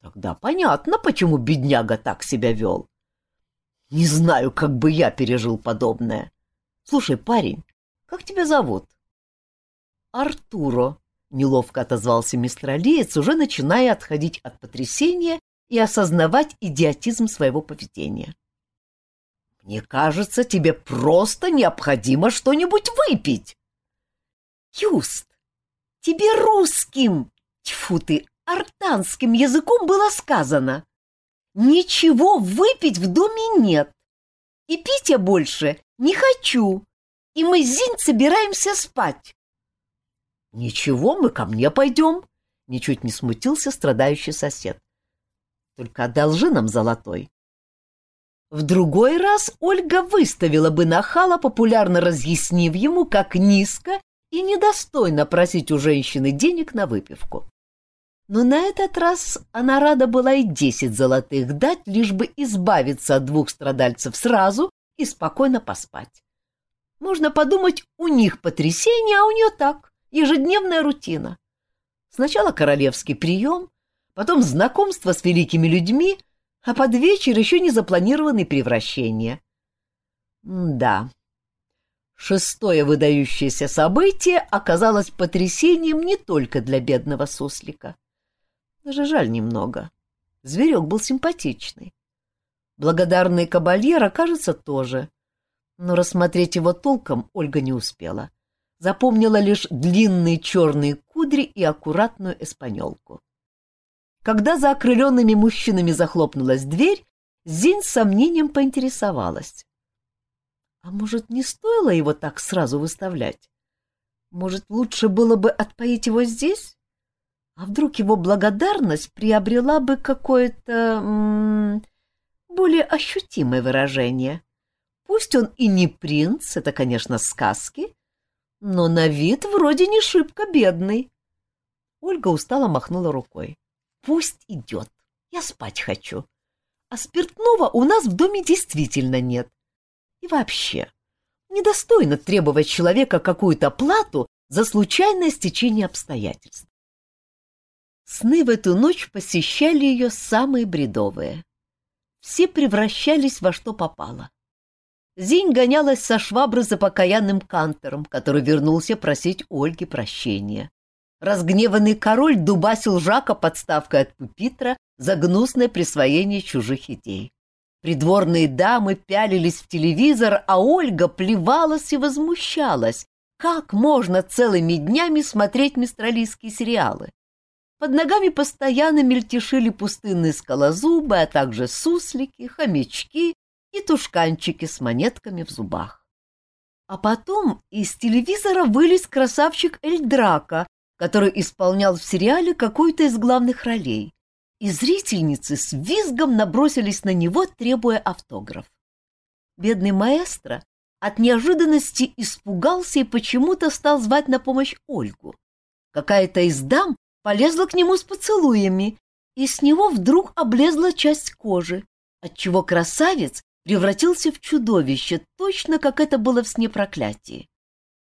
Тогда понятно, почему бедняга так себя вел. Не знаю, как бы я пережил подобное. Слушай, парень, как тебя зовут? Артуро, неловко отозвался мистер Алиец, уже начиная отходить от потрясения и осознавать идиотизм своего поведения. Мне кажется, тебе просто необходимо что-нибудь выпить. Юст, тебе русским, тьфу ты, артанским языком было сказано. Ничего выпить в доме нет. И пить я больше не хочу. И мы с Зинь собираемся спать. Ничего, мы ко мне пойдем. Ничуть не смутился страдающий сосед. Только одолжи нам золотой. В другой раз Ольга выставила бы нахала, популярно разъяснив ему, как низко и недостойно просить у женщины денег на выпивку. Но на этот раз она рада была и десять золотых дать, лишь бы избавиться от двух страдальцев сразу и спокойно поспать. Можно подумать, у них потрясение, а у нее так, ежедневная рутина. Сначала королевский прием, потом знакомство с великими людьми, а под вечер еще не запланированные превращения. Да, шестое выдающееся событие оказалось потрясением не только для бедного суслика. Даже жаль немного. Зверек был симпатичный. Благодарный кабальера, кажется, тоже. Но рассмотреть его толком Ольга не успела. Запомнила лишь длинные черные кудри и аккуратную эспанелку. Когда за окрыленными мужчинами захлопнулась дверь, Зин с сомнением поинтересовалась. А может, не стоило его так сразу выставлять? Может, лучше было бы отпоить его здесь? А вдруг его благодарность приобрела бы какое-то более ощутимое выражение? Пусть он и не принц, это, конечно, сказки, но на вид вроде не шибко бедный. Ольга устало махнула рукой. Пусть идет, я спать хочу. А спиртного у нас в доме действительно нет. И вообще, недостойно требовать человека какую-то плату за случайное стечение обстоятельств. Сны в эту ночь посещали ее самые бредовые. Все превращались во что попало. Зинь гонялась со швабры за покаянным кантором, который вернулся просить Ольги прощения. Разгневанный король дубасил Жака подставкой от пупитра за гнусное присвоение чужих идей. Придворные дамы пялились в телевизор, а Ольга плевалась и возмущалась. Как можно целыми днями смотреть мистралийские сериалы? Под ногами постоянно мельтешили пустынные скалозубы, а также суслики, хомячки и тушканчики с монетками в зубах. А потом из телевизора вылез красавчик Эльдрака, который исполнял в сериале какую-то из главных ролей, и зрительницы с визгом набросились на него, требуя автограф. Бедный маэстро от неожиданности испугался и почему-то стал звать на помощь Ольгу. Какая-то из дам полезла к нему с поцелуями, и с него вдруг облезла часть кожи, отчего красавец превратился в чудовище, точно как это было в сне проклятии.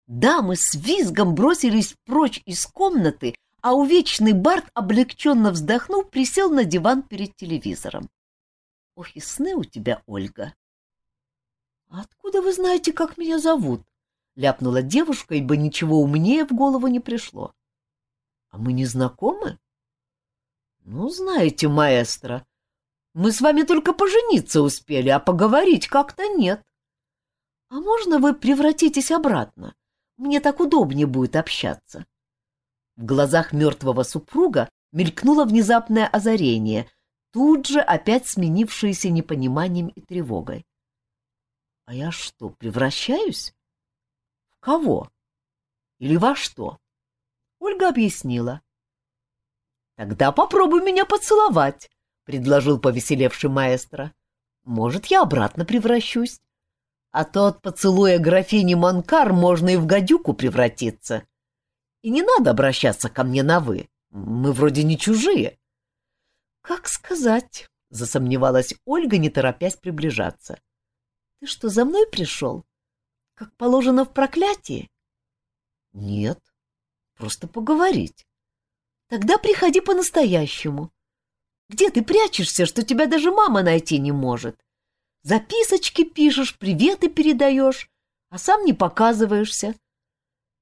Дамы с визгом бросились прочь из комнаты, а увечный Барт, облегченно вздохнув, присел на диван перед телевизором. — Ох, и сны у тебя, Ольга! — Откуда вы знаете, как меня зовут? — ляпнула девушка, ибо ничего умнее в голову не пришло. А мы не знакомы? Ну, знаете, маэстро, мы с вами только пожениться успели, а поговорить как-то нет. А можно вы превратитесь обратно? Мне так удобнее будет общаться. В глазах мертвого супруга мелькнуло внезапное озарение, тут же опять сменившееся непониманием и тревогой. А я что, превращаюсь? В кого? Или во что? Ольга объяснила. «Тогда попробуй меня поцеловать», — предложил повеселевший маэстро. «Может, я обратно превращусь. А то от поцелуя графини Манкар можно и в гадюку превратиться. И не надо обращаться ко мне на «вы». Мы вроде не чужие. — Как сказать? — засомневалась Ольга, не торопясь приближаться. — Ты что, за мной пришел? Как положено в проклятии? — Нет, просто поговорить. — Тогда приходи по-настоящему. Где ты прячешься, что тебя даже мама найти не может? Записочки пишешь, приветы передаешь, а сам не показываешься.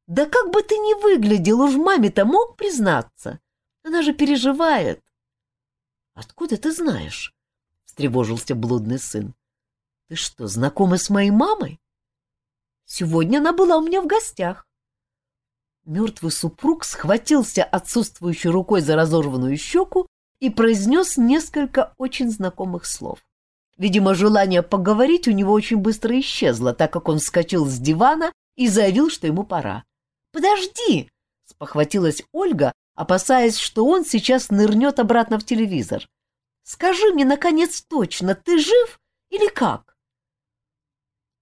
Да как бы ты ни выглядел, уж маме-то мог признаться. Она же переживает. — Откуда ты знаешь? — встревожился блудный сын. — Ты что, знакома с моей мамой? Сегодня она была у меня в гостях. Мертвый супруг схватился отсутствующей рукой за разорванную щеку и произнес несколько очень знакомых слов. Видимо, желание поговорить у него очень быстро исчезло, так как он вскочил с дивана и заявил, что ему пора. «Подожди!» — спохватилась Ольга, опасаясь, что он сейчас нырнет обратно в телевизор. «Скажи мне, наконец, точно, ты жив или как?»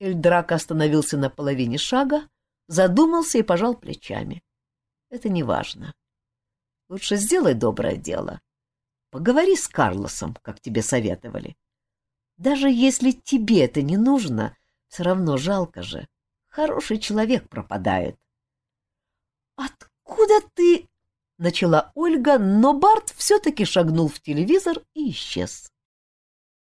Эльдрак остановился на половине шага, задумался и пожал плечами. «Это не важно. Лучше сделай доброе дело. Поговори с Карлосом, как тебе советовали. Даже если тебе это не нужно, все равно жалко же. Хороший человек пропадает. «Откуда ты...» — начала Ольга, но Барт все-таки шагнул в телевизор и исчез.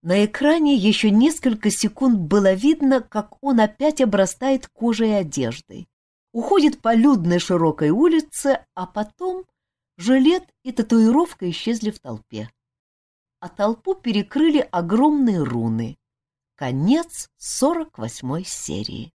На экране еще несколько секунд было видно, как он опять обрастает кожей и одеждой, уходит по людной широкой улице, а потом жилет и татуировка исчезли в толпе. А толпу перекрыли огромные руны. Конец сорок восьмой серии.